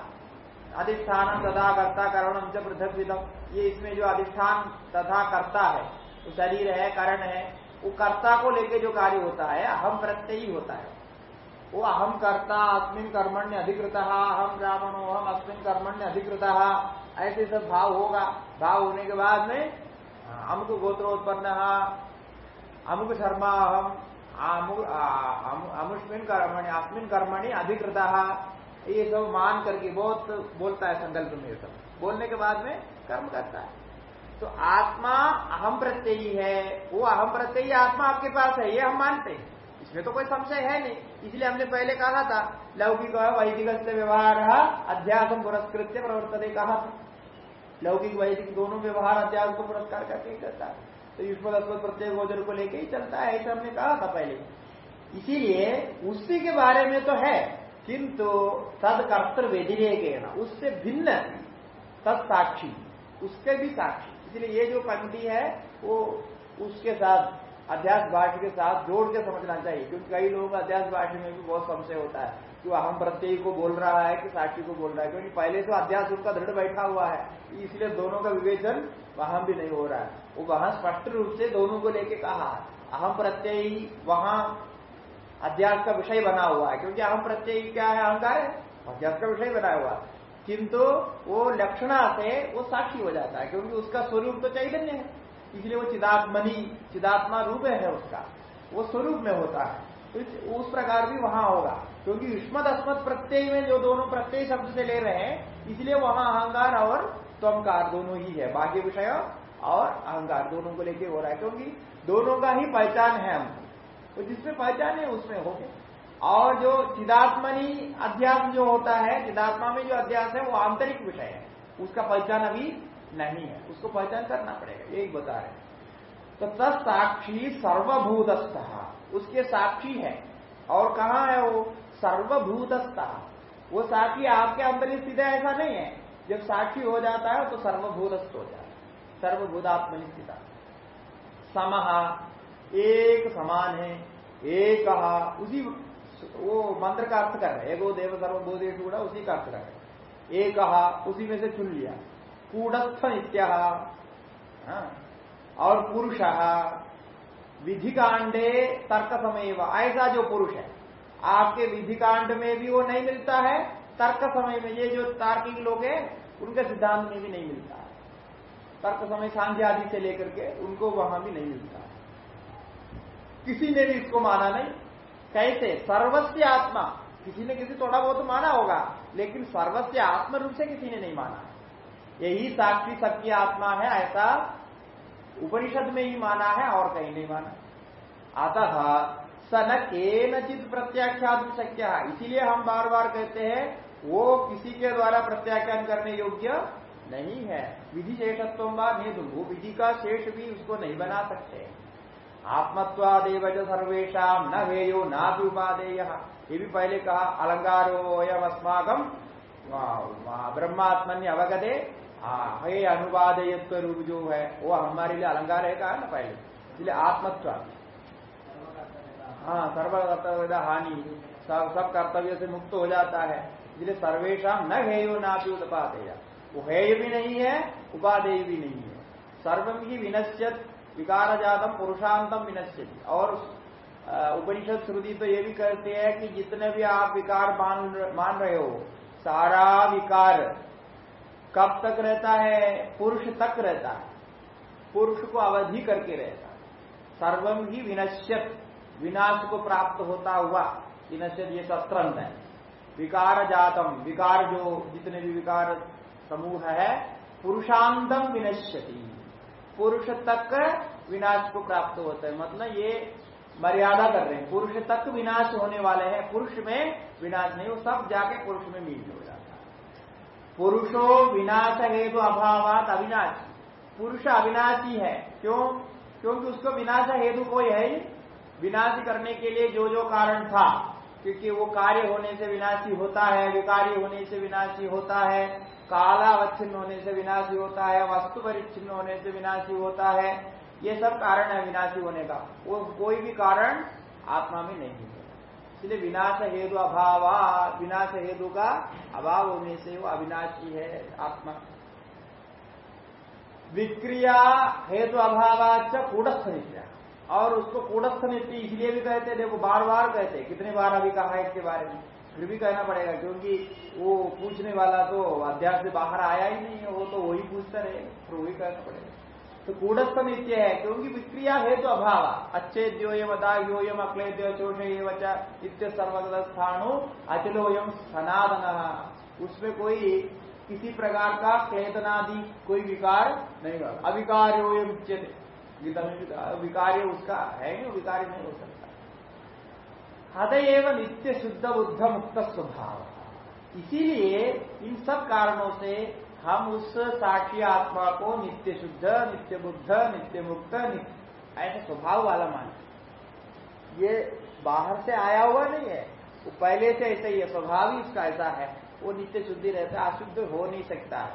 अधिष्ठान तथा कर्ता करणम च पृथक विधम ये इसमें जो अधिष्ठान तथा कर्ता है शरीर है, करण है वो कर्ता को लेके जो कार्य होता है, अहम प्रत्यय ही होता है। वो अहम कर्ता, अस्मिन कर्मण्य अधिकृत, अहम ब्राह्मणो हम अस्मिन कर्मण्य अधिकृत, ऐसे सब भाव होगा। भाव होने के बाद में, अमुक गोत्रोत्पन्न, अमुक शर्मा हम अमुष्मिन कर्मणि, अस्मिन कर्मणि अधिकृत। ये सब मान करके बहुत बोलता है संकल्प में सब। बोलने के बाद में कर्म करता है। तो आत्मा अहम प्रत्ययी है, वो अहम प्रत्ययी आत्मा आपके पास है, ये हम मानते हैं। इसमें तो कोई संशय है नहीं। इसलिए हमने पहले कहा था, लौकिक वैदिक से व्यवहार अध्यास पुरस्कृत्य प्रवर्तते कहा लौकिक, वैदिक दोनों व्यवहार अध्यास को पुरस्कार करके ही करता है। तो युष्म प्रत्येक गोचर को लेकर ही चलता है, ऐसा हमने कहा था पहले। इसीलिए उसी के बारे में तो है, किंतु तद व्यतिरेक उससे भिन्न तद साक्षी उसके भी साक्षी। इसलिए ये जो पंक्ति है, वो उसके साथ अध्यास भाष्य के साथ जोड़ के समझना चाहिए। क्योंकि कई लोगों का अध्यास भाष्य में भी बहुत संशय होता है कि वो अहम प्रत्यय को बोल रहा है कि साक्षी को बोल रहा है। क्योंकि पहले तो अध्यास उनका दृढ़ बैठा हुआ है। इसलिए दोनों का विवेचन वहाँ भी नहीं हो रहा है। वो वहाँ स्पष्ट रूप से दोनों को लेके कहा अहम प्रत्यय वहाँ अध्यास का विषय बना हुआ है। क्योंकि अहम प्रत्यय क्या है? अहंकार है। अध्यास का विषय बना हुआ है। किंतु वो लक्षणा से वो साक्षी हो जाता है, क्योंकि उसका स्वरूप तो चैतन्य है। इसलिए वो चिदात्मनी, चिदात्मा रूप है उसका। वो स्वरूप में होता है। तो उस प्रकार भी वहाँ होगा। क्योंकि युष्मत अस्मत प्रत्यय में जो दोनों प्रत्यय शब्द से ले रहे हैं, इसलिए वहाँ अहंकार और त्वकार दोनों ही है। बाह्य विषय और अहंकार दोनों को लेके हो रहा है, क्योंकि दोनों का ही पहचान है हमको। तो जिसमें पहचान है, उसमें हो गया। और जो चिदात्मनी अध्यास जो होता है, चिदात्मा में जो अध्यास है, वो आंतरिक विषय है। उसका पहचान अभी नहीं है। उसको पहचान करना पड़ेगा। यही बता रहे तो तत्साक्षी सर्वभूतस्थ। उसके साक्षी है। और कहा है वो? सर्वभूतस्थ। वो साक्षी आपके अंदर स्थित है, ऐसा नहीं है। जब साक्षी हो जाता है तो सर्वभूतस्थ हो जाता है। सर्वभूतात्मनि स्थित समहा एक समान है। एक उसी वो मंत्र का अर्थ कर रहे हैं। एगो देव सर्वभूतेश उसी का अर्थ कर रहे एक उसी में से चुन लिया। कूड़स्थ नित्य हाँ, और पुरुष विधि कांडे तर्क समय ऐसा जो पुरुष है आपके विधि कांड में भी वो नहीं मिलता है तर्क समय में। ये जो तार्किक लोग हैं उनके सिद्धांत में भी नहीं मिलता है। तर्क समय साँझ आदि से लेकर के उनको वहाँ भी नहीं मिलता है। किसी ने भी इसको माना नहीं। कैसे सर्वस्व आत्मा। किसी ने किसी थोड़ा बहुत माना होगा, लेकिन सर्वस्व आत्म रूप से किसी ने नहीं माना। यही साक्षी सबकी आत्मा है, ऐसा उपनिषद में ही माना है और कहीं नहीं माना। अतः स न केनचित प्रत्याख्यात शक्य। इसीलिए हम बार बार कहते हैं, वो किसी के द्वारा प्रत्याख्यान करने योग्य नहीं है। विधि शेषत्व वो विधि का शेष भी उसको नहीं बना सकते। आत्मत्वादेव सर्वेशा न हेयो ना भी उपादेय ये भी पहले कहा अलंकारो यम अस्माकम ब्रह्मात्मन्य अवगते हे अनुवादयत्व रूप जो है। वो हमारे लिए अलंकार है कहा ना पहले? इसलिए आत्मत्व। हाँ सर्वकर्तव्य हानि, सब सब कर्तव्य से मुक्त हो जाता है। इसलिए सर्वेशा न हेयो ना भी उपादेय वो हेय भी नहीं है, उपादेय भी नहीं है। सर्वम ही विनश्यत विकार जातम पुरुषांतम विनश्यति। और उपनिषद श्रुति तो ये भी कहते हैं कि जितने भी आप विकार मान रहे हो, सारा विकार कब तक रहता है? पुरुष तक रहता है। पुरुष को अवधि करके रहता है। सर्वम ही विनश्यत, विनाश को प्राप्त होता हुआ। विनश्यत ये शस्त्रंत है। विकार जातम विकार जो जितने भी विकार समूह है पुरुषांतम विनश्यति। पुरुष तक विनाश को प्राप्त होता है। मतलब ये मर्यादा कर रहे हैं। पुरुष तक विनाश होने वाले हैं। पुरुष में विनाश नहीं, वो सब जाके पुरुष में मिल हो जाता है। पुरुषो विनाश हेतु अभावात अविनाश। पुरुष अविनाशी है। क्यों? क्योंकि उसको विनाश हेतु कोई है ही विनाश करने के लिए जो जो कारण था, क्योंकि वो कार्य होने से विनाशी होता है, विकारी होने से विनाशी होता है। काला अवच्छिन्न होने से विनाशी होता है वस्तु परिच्छिन्न होने से विनाशी होता है, ये सब कारण है विनाशी होने का। वो कोई भी कारण आत्मा में नहीं है। इसलिए विनाश हेतु अभाव, विनाश हेतु का अभाव होने से वो अविनाशी है आत्मा। विक्रिया हेतु अभाव कूटस्थ नित्य। और उसको कूटस्थ नित्य इसलिए भी कहते देखो बार बार कहते कितने बार अभी कहा इसके बारे में? फिर भी कहना पड़ेगा, क्योंकि वो पूछने वाला तो अध्यास से बाहर आया ही नहीं है, वो तो वही पूछता रहे फिर वही कहना पड़ेगा। तो कूटस्थ नित्य है, क्योंकि विक्रिया है तो अभाव अच्छे द्योयम अदाह्योयम अक्लेद्य चोषे इत्य सर्वगत अचलोयम सनातन। उसमें कोई किसी प्रकार का क्लेदनादि कोई विकार नहीं होगा। अविकार्योयम में विकार्य उसका है नहीं विकार्य नहीं हो सकता? अतएव नित्य शुद्ध बुद्ध मुक्त स्वभाव। इसीलिए इन सब कारणों से हम उस साक्षी आत्मा को नित्य शुद्ध, नित्य बुद्ध, नित्य मुक्त ऐसे स्वभाव वाला मान ये बाहर से आया हुआ नहीं है। वो पहले से ऐसा ही है। स्वभाव ही उसका ऐसा है। वो नित्य शुद्धि रहता है, अशुद्ध हो नहीं सकता। है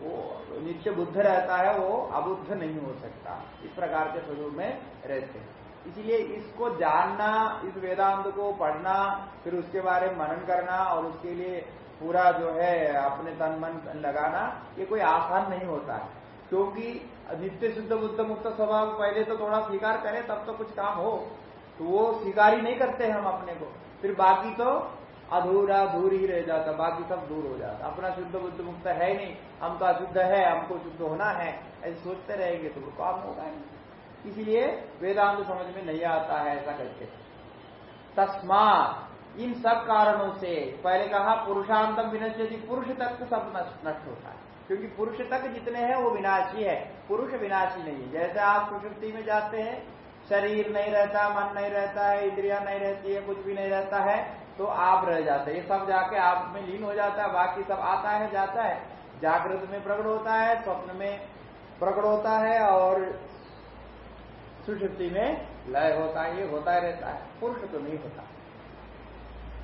वो नित्य बुद्ध रहता है, वो अबुद्ध नहीं हो सकता। इस प्रकार के स्वरूप में रहते हैं। इसलिए इसको जानना, इस वेदांत को पढ़ना, फिर उसके बारे में मनन करना और उसके लिए पूरा जो है, अपने तन मन लगाना, ये कोई आसान नहीं होता है। क्योंकि नित्य शुद्ध बुद्ध मुक्त स्वभाव पहले तो थोड़ा स्वीकार करें, तब तो कुछ काम हो। तो वो स्वीकार ही नहीं करते हम अपने को। फिर बाकी तो अधूरा दूर ही रह जाता, बाकी सब दूर हो जाता। अपना शुद्ध बुद्ध मुक्त है नहीं, हम तो अशुद्ध है, हमको शुद्ध होना है, ऐसे सोचते रहेंगे तो वो काम होगा नहीं। इसीलिए वेदांत समझ में नहीं आता है ऐसा करके। तस्मात, इन सब कारणों से, पहले कहा पुरुषांतम विनश्यति पुरुष तक सब नष्ट होता है। क्योंकि पुरुष तक जितने हैं वो विनाशी है, पुरुष विनाशी नहीं। है जैसे आप सुषुप्ति में जाते हैं, शरीर नहीं रहता, मन नहीं रहता है, इंद्रिया नहीं रहती है, कुछ भी नहीं रहता है तो आप रह जाते हैं। ये सब जाके आप में लीन हो जाता है, बाकी सब आता है, जाता है। जागृत में प्रकट होता है, स्वप्न में प्रकट होता है और सुषुप्ति में लय होता है ये होता है रहता है। पुरुष तो नहीं होता।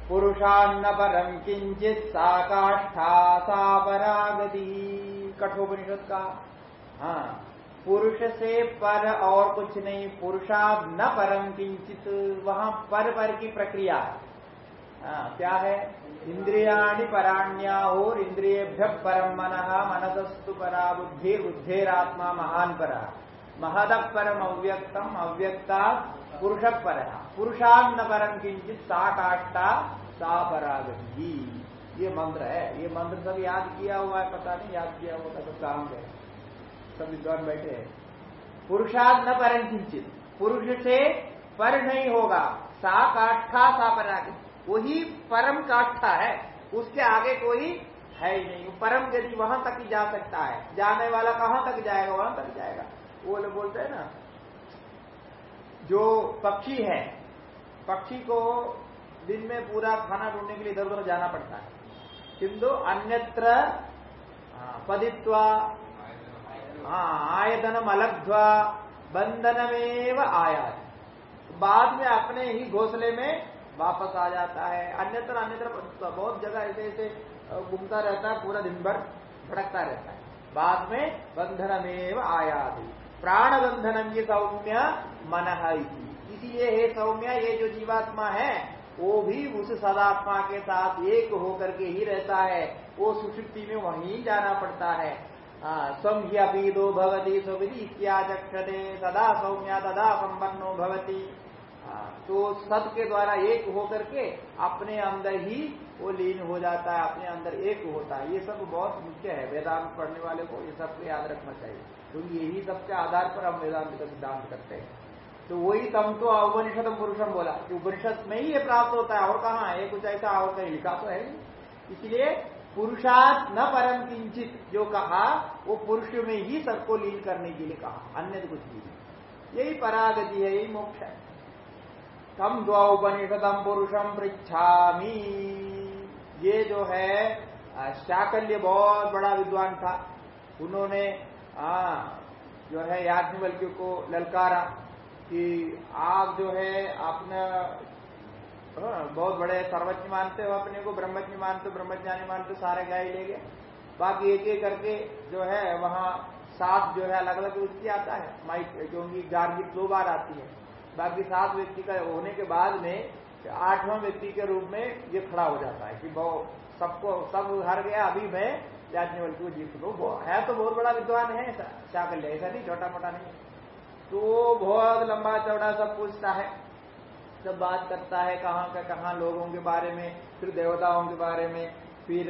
पुरुषान्न परम किंचित सा काष्ठा सा परागति कठोपनिषद का हाँ पुरुष से पर और कुछ नहीं पुरुषा न परम किंचित वहाँ पर पर की प्रक्रिया। हाँ, क्या है? इंद्रियाणि पराण्या और इंद्रियभ्य परम मन मनसस्तु परा बुद्धि बुद्धेरात्मा महान परा। महद परम अव्यक्तम अव्यक्ता पुरुष पर पुरुषान्न परम किंचित सा काष्टा सा परागति ये मंत्र है, ये मंत्र सब याद किया हुआ है, पता नहीं याद किया हुआ सब काम है। सब विद्वान बैठे हैं। पुरुषाद न पर किंचित पुरुष से पर नहीं होगा सा काठा सा पराग वही परम काठा है, उसके आगे कोई है ही नहीं। परम गति वहाँ तक ही जा सकता है। जाने वाला कहाँ तक जाएगा, वहाँ तक जाएगा। वो लोग बोलते हैं ना, जो पक्षी है, पक्षी को दिन में पूरा खाना ढूँढने के लिए इधर उधर जाना पड़ता है। किंतु अन्यत्र पदित्वा हाँ आयतनम अलग्ध्वा बंधनमेव आया बाद में अपने ही घोसले में वापस आ जाता है। अन्यत्र अन्यत्र बहुत जगह ऐसे ऐसे घूमता रहता है, पूरा दिन भर भड़कता रहता है। बाद में बंधनमेव आया प्राण बंधनम ये सौम्य मन इसीलिए हे सौम्य, ये जो जीवात्मा है, वो भी उस सदात्मा के साथ एक होकर के ही रहता है। वो सुषुप्ति में वहीं जाना पड़ता है। संह्यपीदो भवती सुविधि इत्याचक्षते। सदा सौम्या, तदा संपन्नो भवती। तो सत के द्वारा एक होकर के अपने अंदर ही वो लीन हो जाता है, अपने अंदर एक होता है। ये सब बहुत मुख्य है। वेदांत पढ़ने वाले को ये सब याद रखना चाहिए। क्योंकि यही सबके आधार पर हम वेदांत का सिद्धांत करते हैं। तो वही तम तो उपनिषद पुरुषम बोला कि उपनिषद में ही ये प्राप्त होता है, और कहा है? कुछ ऐसा और कहीं लिखा तो है इसलिए पुरुषात न परम किंचित, जो कहा, वो पुरुष में ही सबको लीन करने के लिए कहा अन्य कुछ भी नहीं। यही परागति है, यही मोक्ष है। तम द्वौपनिषदम पुरुषम पृछामी ये जो है शाकल्य बहुत बड़ा विद्वान था। उन्होंने आ, जो है याज्ञवल्क्य को ललकारा कि आप जो है आपने बहुत बड़े सर्वज्ञ मानते हो अपने को ब्रह्मज्ञ मानते ब्रह्मज्ञानी मानते सारे गाय ले गए। बाकी एक एक करके जो है वहाँ सात जो है अलग अलग उसकी आता है। माइक क्योंकि गार्गिक दो बार आती है। बाकी सात व्यक्ति का होने के बाद में आठवां व्यक्ति के रूप में ये खड़ा हो जाता है कि वो सबको सब हार गया अभी मैं याज्ञवल को जीत लो है तो बहुत बड़ा विद्वान है शाकल्य ऐसा नहीं, छोटा मोटा नहीं तो बहुत लंबा चौड़ा सब पूछता है, सब बात करता है, कहाँ का, कहाँ लोगों के बारे में, फिर देवताओं के बारे में, फिर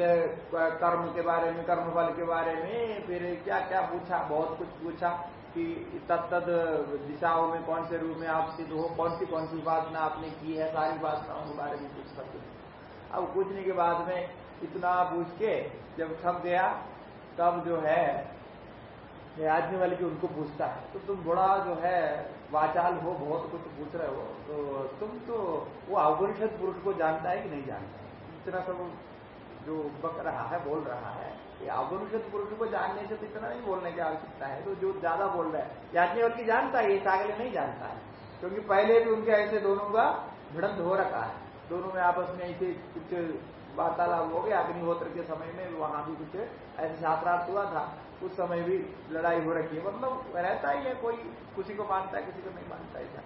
कर्म के बारे में, कर्मफल के बारे में, फिर क्या क्या पूछा, बहुत कुछ पूछा कि तत्त दिशाओं में कौन से रूप में आप सिद्ध हो कौन सी कौन सी उपासना आपने की है, सारी उपासनाओं के बारे में कुछ सब कुछ। अब पूछने के बाद में इतना पूछ के जब थक गया, तब जो है आदमी वाले की उनको पूछता है तो तुम बड़ा जो है, वाचाल हो, बहुत कुछ पूछ रहे हो तो तुम तो वो अवगुणित पुरुष को जानता है कि नहीं जानता इतना सब जो बक रहा है, बोल रहा है, ये अवनुषित पुरुष को जानने से तो इतना नहीं बोलने की आवश्यकता है तो जो ज़्यादा बोल रहा है याज्ञवल्की जानता है, ये सागले नहीं जानता है, क्योंकि पहले भी उनके ऐसे दोनों का भिड़ंत हो रखा है, दोनों में आपस में ऐसे कुछ वार्तालाप हो गया, अग्निहोत्र के समय में वहाँ भी कुछ ऐसे शास्त्रार्थ हुआ था। उस समय भी लड़ाई हो रखी है। मतलब रहता ही है, कोई किसी को मानता है, किसी को नहीं मानता ऐसा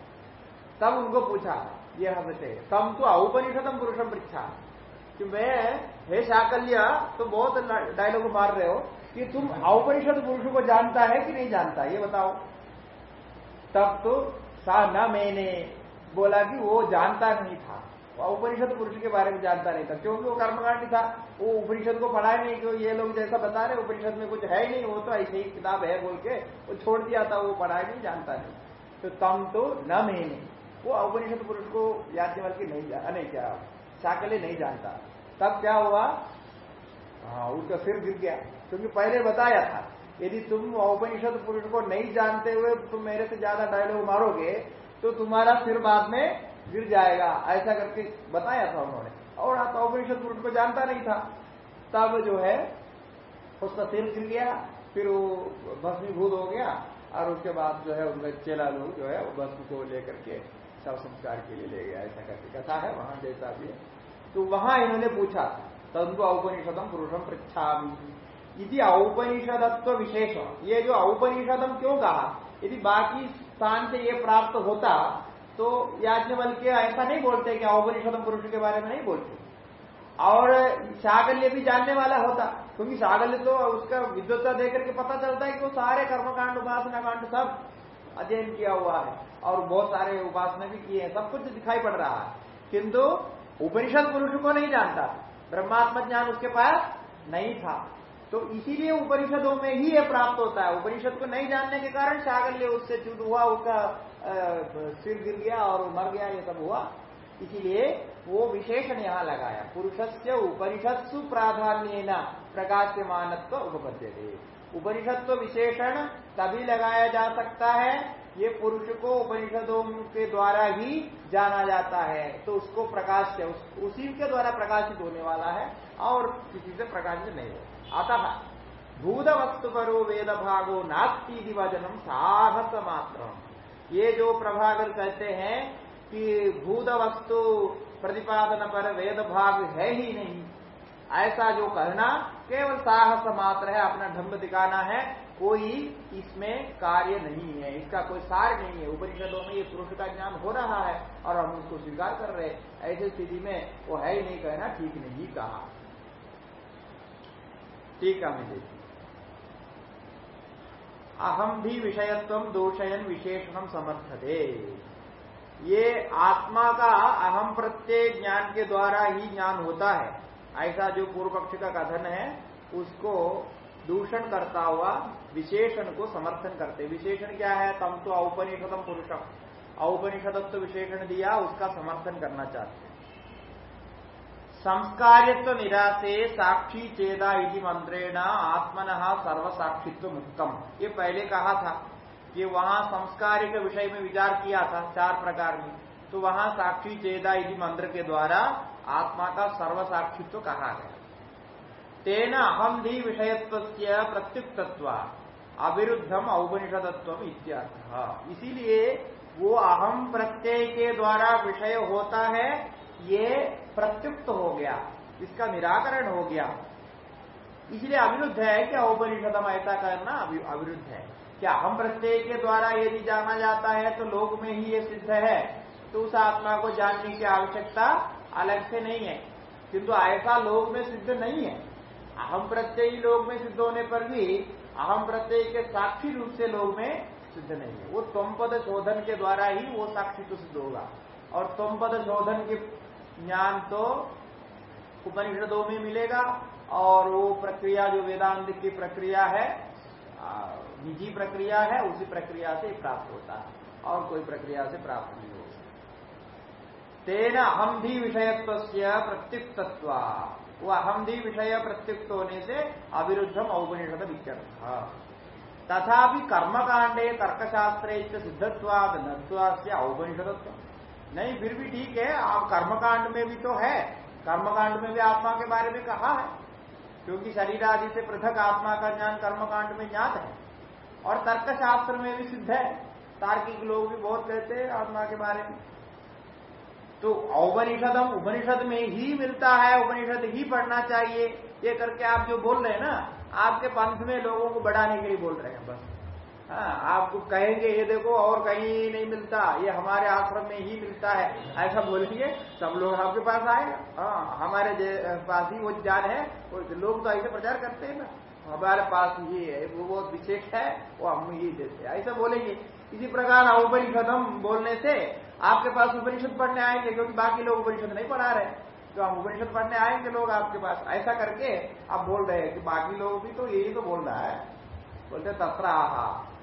तब उनको पूछा, ये हमसे तम तो औपनिषदम पुरुषम पृछा कि मैं, हे शाकल्य तो बहुत डायलॉग मार रहे हो कि तुम औपनिषद पुरुष को जानता है कि नहीं जानता? ये बताओ। तब तो सा न मैंने बोला कि वो जानता नहीं था। उपनिषद पुरुष के बारे में जानता नहीं था, क्योंकि वो कर्मकांडी था। वो उपनिषद को पढ़ा नहीं, क्यों ये लोग जैसा बता रहे उपनिषद में कुछ है ही नहीं, वो तो ऐसे ही किताब है बोल के वो छोड़ दिया था, वो पढ़ा नहीं, जानता नहीं। तो तम तो न मैंने। वो उपनिषद पुरुष को याज्ञवल की नहीं नहीं क्या शाकले नहीं जानता। तब क्या हुआ? हाँ उसका सिर गिर गया, क्योंकि पहले बताया था, यदि तुम औपनिषद पुरुष को नहीं जानते हुए तुम मेरे से ज़्यादा डायलॉग मारोगे तो तुम्हारा सिर बाद में गिर जाएगा, ऐसा करके बताया था उन्होंने। और आप औपनिषद पुरुष को जानता नहीं था। तब जो है, उसका सिर गिर गया, फिर वो भस्मीभूत हो गया, और उसके बाद जो है, उनका चेला लोग जो है, वो भस्म को लेकर के शव संस्कार के लिए ले गया, ऐसा करके। कथा है, वहाँ जैसा भी तो वहाँ इन्होंने पूछा तंतु औपनिषदम पुरुषम पृछा यदि औपनिषदत्व विशेष ये जो औपनिषदम क्यों कहा? यदि बाकी स्थान से ये प्राप्त होता तो याज्ञवल के ऐसा नहीं बोलते कि औपनिषदम पुरुष के बारे में नहीं बोलते। और सागल्य भी जानने वाला होता, क्योंकि सागल्य तो उसका विद्वत्ता देकर के पता चलता है कि वो सारे कर्मकांड उपासना कांड सब अध्ययन किया हुआ है। और बहुत सारे उपासना भी किए हैं, सब कुछ दिखाई पड़ रहा है। किंतु उपनिषद पुरुष को नहीं जानता, ब्रह्मात्म ज्ञान उसके पास नहीं था। तो इसीलिए उपनिषदों में ही यह प्राप्त होता है। उपनिषद को नहीं जानने के कारण सागल्य उससे च्युत हुआ, उसका सिर गिर गया और मर गया ये सब हुआ। इसीलिए वो विशेषण यहाँ लगाया। पुरुष उपनिषत्सु प्राधान्य प्रकाश्यमानत्व उपपद्य उपनिषत्व विशेषण तभी लगाया जा सकता है ये पुरुष को उपनिषदों के द्वारा ही जाना जाता है। तो उसको प्रकाश से उस, उसी के द्वारा प्रकाशित होने वाला है और किसी से प्रकाशित नहीं हो अतः भूत वस्तु करो वेद भागो नास्ती वचनम साहस मात्र ये जो प्रभाकर कहते हैं कि भूत वस्तु प्रतिपादन पर वेद भाग है ही नहीं। ऐसा जो कहना केवल साहस मात्र है, अपना ढंग दिखाना है, कोई इसमें कार्य नहीं है, इसका कोई सार नहीं है। उपनिषदों में ये पुरुष का ज्ञान हो रहा है और हम उसको स्वीकार कर रहे हैं। ऐसी स्थिति में वो है ही नहीं, कहना ठीक नहीं कहा। ठीक है देखिए अहम भी विषयत्व दोषयन विशेषणम समर्थते। ये आत्मा का अहम प्रत्यय ज्ञान के द्वारा ही ज्ञान होता है, ऐसा जो पूर्व पक्ष का कथन है, उसको दूषण करता हुआ विशेषण को समर्थन करते। विशेषण क्या है? तम तो औपनिषदम पुरुषम औपनिषदत्व विशेषण दिया, उसका समर्थन करना चाहते हैं संस्कारित्व निराशे साक्षी चेदा इति मंत्रेण आत्मन सर्वसाक्षित्व मुक्तम ये पहले कहा था कि वहाँ संस्कार के विषय में विचार किया था चार प्रकार में। तो वहाँ साक्षी चेदा इति मंत्र के द्वारा आत्मा का सर्वसाक्षित्व कहा गया। तेन अहम धी विषयत्व प्रत्युक्तत्व अविरुद्धम औपनिषदत्व इत्यर्थ इसीलिए वो अहम प्रत्यय के द्वारा विषय होता है ये प्रत्युक्त हो गया, इसका निराकरण हो गया। इसलिए अविरुद्ध है कि औपनिषदम ऐसा करना? अविरुद्ध है। क्या हम प्रत्यय के द्वारा यदि जाना जाता है तो लोग में ही ये सिद्ध है? तो उस आत्मा को जानने की आवश्यकता अलग से नहीं है। किंतु ऐसा लोग में सिद्ध नहीं है। अहम प्रत्यय लोग में सिद्ध होने पर भी अहम प्रत्यय के साक्षी रूप से लोग में सिद्ध नहीं है। वो त्वपद शोधन के द्वारा ही वो साक्षी तो सिद्ध होगा। और त्वपद शोधन के ज्ञान तो उपनिषदों में मिलेगा और वो प्रक्रिया जो वेदांत की प्रक्रिया है निजी प्रक्रिया है, उसी प्रक्रिया से प्राप्त होता है और कोई प्रक्रिया से प्राप्त नहीं हो तेना हम भी विषयत्व प्रत्युक्तत्व। वो अहमदी विषय प्रत्युक्त होने से अविरुद्धम औपनिषद विचर्थ। तथा कर्मकांडे तर्कशास्त्रे सिद्धत्वाद नत्वा से औपनिषदत्व नहीं, फिर भी ठीक है। आप कर्मकांड में भी तो है। कर्मकांड में भी आत्मा के बारे में कहा है। क्योंकि शरीर आदि से पृथक आत्मा का ज्ञान कर्मकांड में ज्ञात है। और तर्कशास्त्र में भी सिद्ध है। तार्किक लोग भी बहुत कहते हैं आत्मा के बारे में। तो औपनिषदम उपनिषद में ही मिलता है। उपनिषद ही पढ़ना चाहिए। ये करके आप जो बोल रहे हैं ना, आपके पंथ में लोगों को बढ़ाने के लिए बोल रहे हैं बस। आपको कहेंगे, ये देखो, और कहीं नहीं मिलता। ये हमारे आश्रम में ही मिलता है। ऐसा बोलेंगे सब लोग आपके पास आए। हाँ हमारे पास ही वो ज्ञान है लोग तो ऐसे प्रचार करते हैं ना। हमारे पास ये है, वो बहुत विशेष है, वो हम ही देते हैं। ऐसा बोलेंगे। इसी प्रकार औपनिषदम बोलने से आपके पास उपनिषद पढ़ने आएँगे, क्योंकि बाकी लोग उपनिषद नहीं पढ़ा रहे। तो हम उपनिषद पढ़ने आएँगे, लोग आपके पास ऐसा करके आप बोल रहे हैं कि बाकी लोग भी तो यही तो बोल रहा है। बोलते तत्रा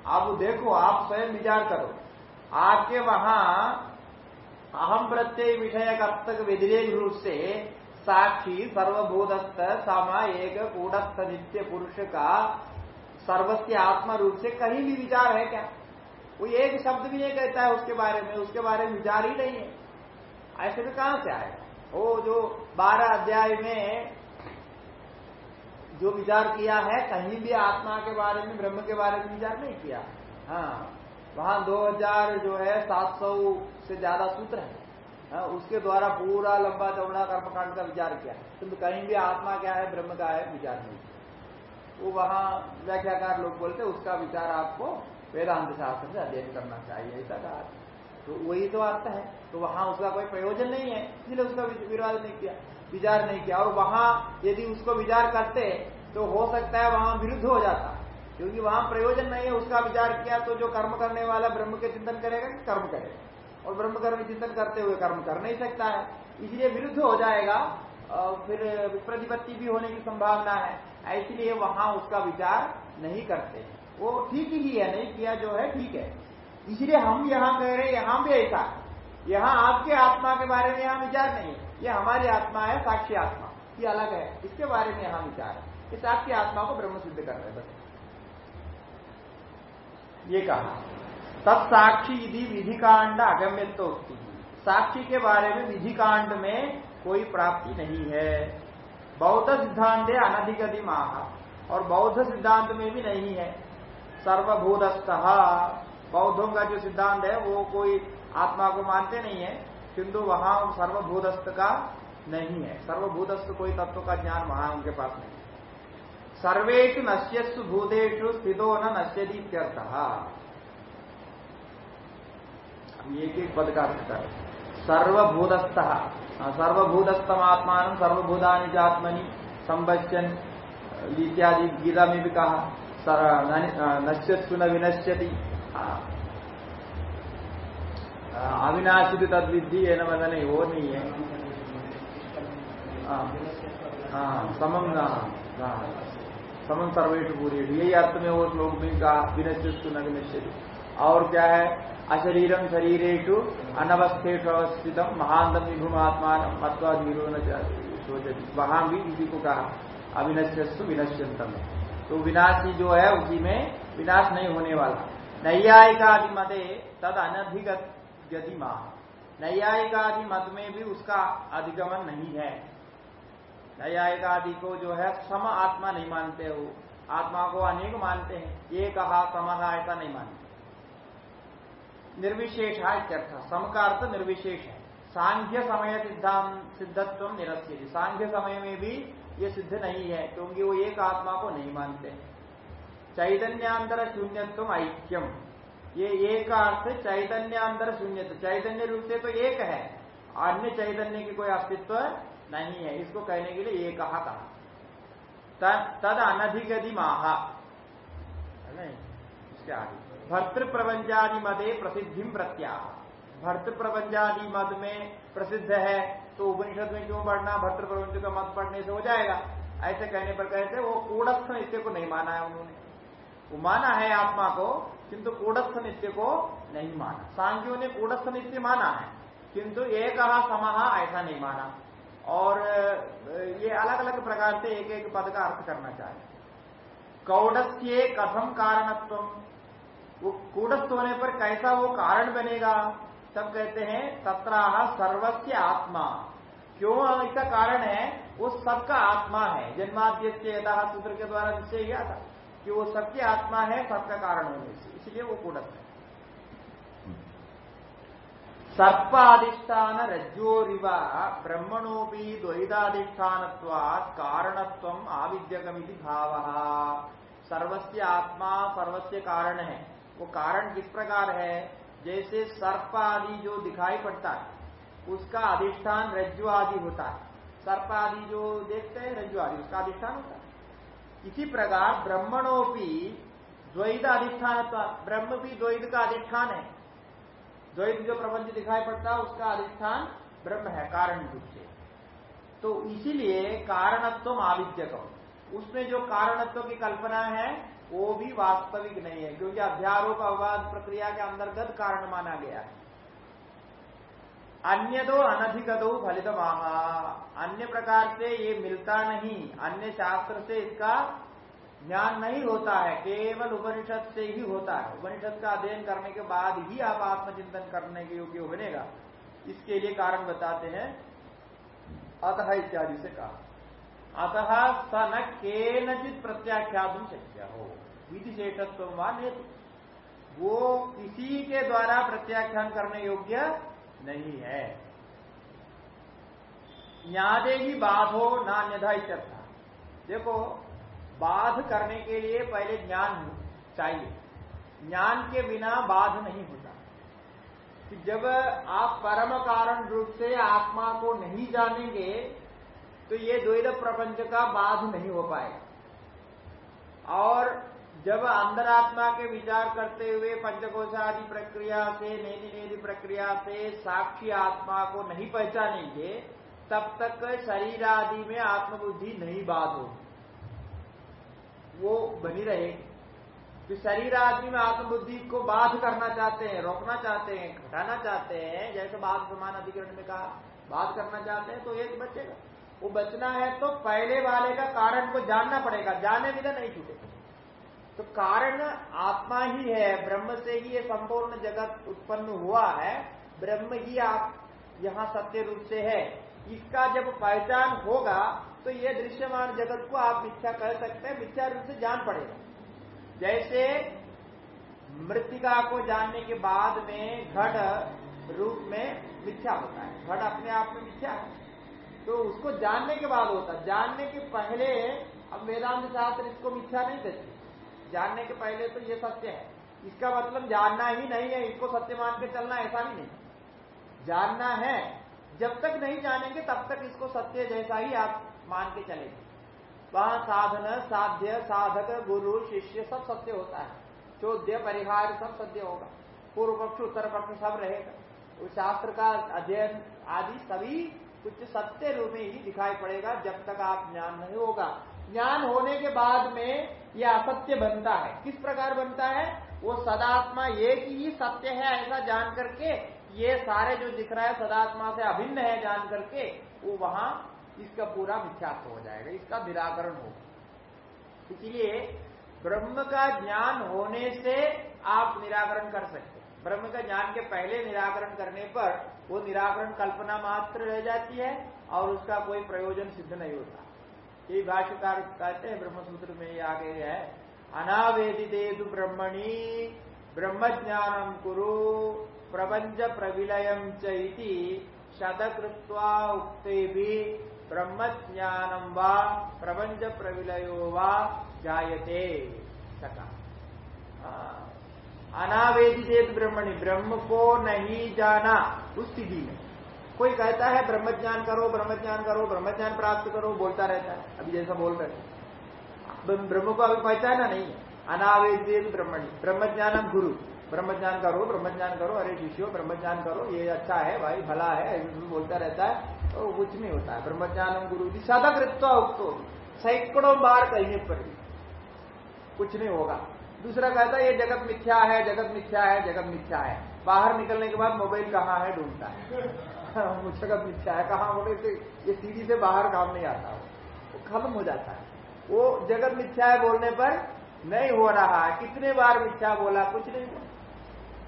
अब देखो, आप स्वयं विचार करो। आपके वहाँ अहम प्रत्यय विषय तक व्यतिरेक रूप से साक्षी सर्वभूतस्थ समा एक कूटस्थ नित्य पुरुष का सर्वस्व आत्मा रूप से कहीं भी विचार है क्या? वो एक शब्द भी नहीं कहता है उसके बारे में, उसके बारे में विचार ही नहीं है। ऐसे में कहाँ से आएगा वो जो बारह अध्याय में जो विचार किया है कहीं भी आत्मा के बारे में ब्रह्म के बारे में विचार नहीं किया। हाँ वहाँ 2000 जो है 700 से ज़्यादा सूत्र है। हाँ, उसके द्वारा पूरा लंबा चौड़ा कर्मकांड का विचार किया किंतु तो कहीं भी आत्मा क्या है ब्रह्म का है विचार नहीं किया। वो वहाँ व्याख्याकार लोग बोलते उसका विचार आपको वेदांत शास्त्र से अध्ययन करना चाहिए ऐसा कहा। तो वही तो आता है। तो वहाँ उसका कोई प्रयोजन नहीं है इसलिए उसका विरोध नहीं किया। विचार नहीं किया। और वहाँ यदि उसको विचार करते तो हो सकता है वहाँ विरुद्ध हो जाता। क्योंकि वहाँ प्रयोजन नहीं है उसका विचार किया तो जो कर्म करने वाला ब्रह्म के चिंतन करेगा कि कर्म करेगा? और ब्रह्म कर्म चिंतन करते हुए कर्म कर नहीं सकता है। इसलिए विरुद्ध हो जाएगा फिर विप्रतिपत्ति भी होने की संभावना है। इसलिए वहाँ उसका विचार नहीं करते। वो ठीक ही है, नहीं किया जो है ठीक है। इसलिए हम यहाँ कह रहे हैं, यहाँ भी ऐसा यहाँ आपके आत्मा के बारे में यहाँ विचार नहीं है। ये हमारी आत्मा है, साक्षी आत्मा। ये अलग है। इसके बारे में यहाँ विचार है। इस आपकी आत्मा को ब्रह्म सिद्ध कर रहे बस। ये कहा तत्साक्षी यदि विधि कांड अगम्यत्व साक्षी के बारे में विधि कांड में कोई प्राप्ति नहीं है। बौद्ध सिद्धांत अनधिगति माह और बौद्ध सिद्धांत में भी नहीं है। सर्वभूतस्थ। बौद्धों का जो सिद्धांत है, वो कोई आत्मा को मानते नहीं है। किंतु वहाँ सर्वभूतस्थ का नहीं है। सर्वभूतस्थ कोई तत्व का ज्ञान वहाँ उनके पास नहीं सर्वेशु नश्यसु भूतेषु स्थितो न नश्यति एक एक पद का अर्थ कर सर्वभूतस्थ। सर्वभूतस्थमात्मान सर्वभूतानि चात्मनि संबचन इत्यादि गीता में भी कहा नश्यत्सु न विनश्यति। अविनाशी भी तद है न नहीं वो नहीं है समम समम सर्वेश पूरी यही अर्थ में वो श्लोक में कहा विनश्यु न विनश्यति। और क्या है? अशरीरम शरीरेशु अनवस्थेषु अवस्थित महानतम विभुमात्मान मत्वा सोचती वहाँ भी किसी को कहा? अविनश्यस्तु विनश्यंतम तो विनाशी जो है, उसी में विनाश नहीं होने वाला। नैयायिकादि मते तद अनधिगत माह नैयायिकादि मत में भी उसका अधिगमन नहीं है। नैयायिकादि को जो है, सम आत्मा नहीं मानते हो आत्मा को अनेक मानते हैं। ये कहा समहा ऐसा नहीं मानते। निर्विशेष है इत्यर्थ। सम का अर्थ निर्विशेष है। सांख्य समय सिद्धांत सिद्धत्व निरस्य सांख्य समय में भी ये सिद्ध नहीं है, क्योंकि वो एक आत्मा को नहीं मानते। चैतन्यांतर शून्यत्व ऐक्यम। ये एक अर्थ चैतन्य अंदर शून्य। चैतन्य रूप से तो एक है, अन्य चैतन्य की कोई अस्तित्व नहीं है। इसको कहने के लिए एक कहा। तद अनधिगति माहा नहीं इसके आगे। मदे प्रसिद्धि प्रत्याह। भर्तृ प्रबंजादि मद में प्रसिद्ध है तो उपनिषद में क्यों पढ़ना? भर्तृ प्रबंध का मत पढ़ने से हो जाएगा। ऐसे कहने पर कहते वो कूड़स्थ नित्य को नहीं माना है उन्होंने। वो माना है आत्मा को, किंतु कूड़स्थ नित्य को नहीं माना। सांख्यों ने कूड़स्थ नित्य माना है, किंतु एक समहा ऐसा नहीं माना। और ये अलग अलग प्रकार से एक एक पद का अर्थ करना चाहिए कौड़स्थ्य कथम कारणत्व? वो कूटस्थ होने पर कैसा वो कारण बनेगा? तब कहते हैं, तत्राह सर्वस्व आत्मा। क्यों इसका कारण है? वो सबका आत्मा है। जन्माद्य सूत्र के द्वारा निश्चय किया था कि वो सबकी आत्मा है सबका कारण होने से। इसलिए वो कूटस्थ है। सर्पाधिष्ठान रज्जोरिवा, ब्रह्मणोपी द्वैताधिष्ठान कारणत्व आविद्यकमिति भाव। सर्वस्व आत्मा सर्वस्व कारण है। वो कारण किस प्रकार है? जैसे सर्प आदि जो दिखाई पड़ता है, उसका अधिष्ठान रज्जु आदि होता है। सर्प आदि जो देखते हैं, रज्जु आदि, उसका अधिष्ठान होता है। इसी प्रकार ब्रह्मणोपी द्वैत अधिष्ठान ब्रह्म भी द्वैत का अधिष्ठान है। द्वैत जो प्रपंच दिखाई पड़ता है, उसका अधिष्ठान ब्रह्म है, कारण रूप से। तो इसीलिए कारणत्व आविद्यकम उसमें जो कारणत्व की कल्पना है, वो भी वास्तविक नहीं है, क्योंकि अध्यारोप अववाद प्रक्रिया के अंतर्गत कारण माना गया है। अन्य दो अनधिगतो फलित अन्य प्रकार से ये मिलता नहीं, अन्य शास्त्र से इसका ज्ञान नहीं होता है, केवल उपनिषद से ही होता है। उपनिषद का अध्ययन करने के बाद ही आप आत्मचिंतन करने के योग्य बनेगा। इसके लिए कारण बताते हैं, अतः इत्यादि से कहा। अतः स न केनचित प्रत्याख्यातुम शक्य हो विधि शेषत्व वो किसी के द्वारा प्रत्याख्यान करने योग्य नहीं है। न्यादे ही बाध बाधो नान्यथा इत्यर्था देखो, बाध करने के लिए पहले ज्ञान चाहिए। ज्ञान के बिना बाध नहीं होता। कि जब आप परम कारण रूप से आत्मा को नहीं जानेंगे तो ये द्वैत प्रपंच का बाध नहीं हो पाएगा। और जब अंतरात्मा के विचार करते हुए पंचकोश आदि प्रक्रिया से नेति नेति प्रक्रिया से साक्षी आत्मा को नहीं पहचानेंगे, तब तक शरीर आदि में आत्मबुद्धि नहीं बात होगी। वो बनी रहेगी। तो शरीर आदमी में आत्मबुद्धि को बाध करना चाहते हैं, रोकना चाहते हैं, घटाना चाहते हैं, जैसे बाध समान अधिकरण में कहा बात करना चाहते हैं तो एक बचेगा। वो बचना है तो पहले वाले का कारण को जानना पड़ेगा, जाने बिना नहीं छूटेगा। तो कारण आत्मा ही है, ब्रह्म से ही ये संपूर्ण जगत उत्पन्न हुआ है, ब्रह्म ही आप यहाँ सत्य रूप से है। इसका जब पहचान होगा तो ये दृश्यमान जगत को आप मिथ्या कह सकते हैं, मिथ्या रूप से जान पड़ेगा। जैसे मृतिका को जानने के बाद में घट रूप में मिथ्या होता है, घट अपने आप में मिथ्या है। तो उसको जानने के बाद होता है। जानने के पहले अब वेदांत शास्त्र इसको मिथ्या नहीं कहते। जानने के पहले तो ये सत्य है। इसका मतलब जानना ही नहीं है, इसको सत्य मान के चलना ऐसा भी नहीं। जानना है, जब तक नहीं जानेंगे तब तक इसको सत्य जैसा ही आप मान के चलेंगे। वहाँ साधन, साध्य, साधक, गुरु, शिष्य सब सत्य होता है। चौध्य परिहार सब सत्य होगा। पूर्व पक्ष, उत्तर पक्ष सब रहेगा। उस शास्त्र का अध्ययन आदि सभी कुछ सत्य रूप में ही दिखाई पड़ेगा, जब तक आप ज्ञान नहीं होगा। ज्ञान होने के बाद में यह असत्य बनता है। किस प्रकार बनता है? वो सदात्मा एक ही सत्य है ऐसा जान करके, ये सारे जो दिख रहा है सदात्मा से अभिन्न है जान करके, वो वहाँ इसका पूरा मिथ्यात्व हो जाएगा, इसका निराकरण होगा। इसलिए ब्रह्म का ज्ञान होने से आप निराकरण कर सकते हैं। ब्रह्म का ज्ञान के पहले निराकरण करने पर वो निराकरण कल्पना मात्र रह जाती है और उसका कोई प्रयोजन सिद्ध नहीं होता। ये भाष्यकार कहते हैं, ब्रह्मसूत्र में ये आगे है। अनावेदित ब्रह्मणी ब्रह्म ज्ञानम कुरु, प्रपंच प्रविलयम चीति शतकृत्वा उक्ते भी ब्रह्म ज्ञानम व, प्रपंच प्रविलयो वा जायते। सका। अनावेदित ब्रह्मणि, ब्रह्म को नहीं जाना, उस स्थिति में। कोई कहता है ब्रह्म ज्ञान करो ब्रह्म ज्ञान करो ब्रह्म ज्ञान प्राप्त करो, बोलता रहता है। अभी जैसा बोल रहे ब्रह्म को अभी पहचाना नहीं? अनावेदित ब्रह्म ज्ञानम गुरु। ब्रह्म ज्ञान करो ब्रह्म ज्ञान करो, अरे ब्रह्म ज्ञान करो, ये अच्छा है भाई, भला है बोलता रहता है तो कुछ नहीं होता है। ब्रह्म ज्ञानम गुरु जी, सदकृत्व उक्तो। सैकड़ों बार कहने पर कुछ नहीं होगा। दूसरा कहता है, ये जगत मिथ्या है, जगत मिथ्या है, जगत मिथ्या है। बाहर निकलने के बाद मोबाइल कहाँ है, ढूंढता है। जगत मिथ्या है, कहा बोले तो ये सीढ़ी से बाहर काम नहीं आता वो खत्म हो जाता है। वो जगत मिथ्या है बोलने पर नहीं हो रहा है। कितने बार मिथ्या बोला, कुछ नहीं बोला।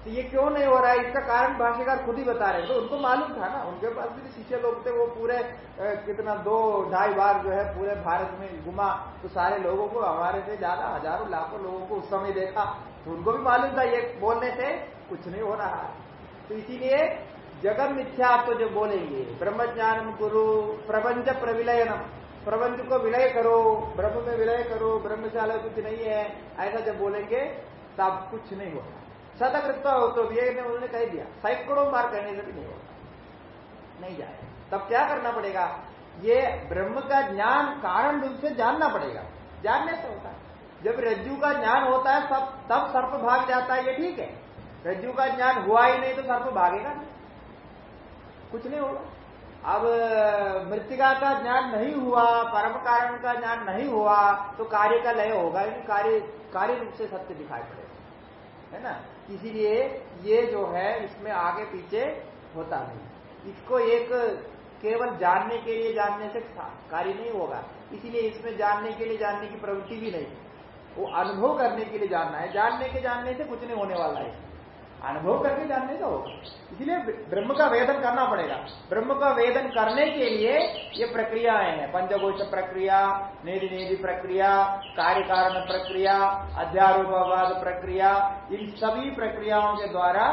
तो ये क्यों नहीं हो रहा है? इसका कारण भाष्यकार खुद ही बता रहे तो उनको मालूम था ना, उनके पास भी शिष्य लोग थे, वो पूरे कितना, दो, ढाई बार जो है पूरे भारत में घुमा। तो सारे लोगों को, हमारे से ज़्यादा, हज़ारों, लाखों लोगों को उस समय देखा। तो उनको भी मालूम था ये बोलने से कुछ नहीं हो रहा है। तो इसीलिए जगत मिथ्या तो जो बोलेंगे। ब्रह्म ज्ञान गुरु प्रबंध प्रविलयनम। प्रबंध को विलय करो, ब्रह्म में विलय करो, ब्रह्मशाला कुछ नहीं है, ऐसा जब बोलेंगे, तब कुछ नहीं होगा सतकृत्व हो तो ये ने उन्होंने कह दिया, सैकड़ों बार कहने से भी नहीं होगा नहीं जाए। तब क्या करना पड़ेगा? ये ब्रह्म का ज्ञान कारण रूप से जानना पड़ेगा। जानने से होता है। जब रज्जु का ज्ञान होता है, सब तब सर्प भाग जाता है, ये ठीक है। रज्जु का ज्ञान हुआ ही नहीं तो सर्प भागेगा नहीं। कुछ नहीं होगा। अब, मृतिका का ज्ञान नहीं हुआ, परम कारण का ज्ञान नहीं हुआ तो कार्य का लय होगा कार्य कार्य रूप से सत्य दिखाई पड़ेगा। है ना? इसीलिए ये जो है, इसमें आगे पीछे होता नहीं। इसको एक, केवल जानने के लिए जानने से कार्य नहीं होगा। इसीलिए इसमें जानने के लिए जानने की प्रवृत्ति भी नहीं। वो अनुभव करने के लिए जानना है। जानने के जानने से कुछ नहीं होने वाला है। अनुभव करके जानने का होगा इसलिए ब्रह्म का वेदन करना पड़ेगा। ब्रह्म का वेदन करने के लिए ये प्रक्रियाएँ हैं। पंचगोच प्रक्रिया निधि निधि प्रक्रिया कार्य कारण प्रक्रिया, अध्यारोपवाद प्रक्रिया, इन सभी प्रक्रियाओं के द्वारा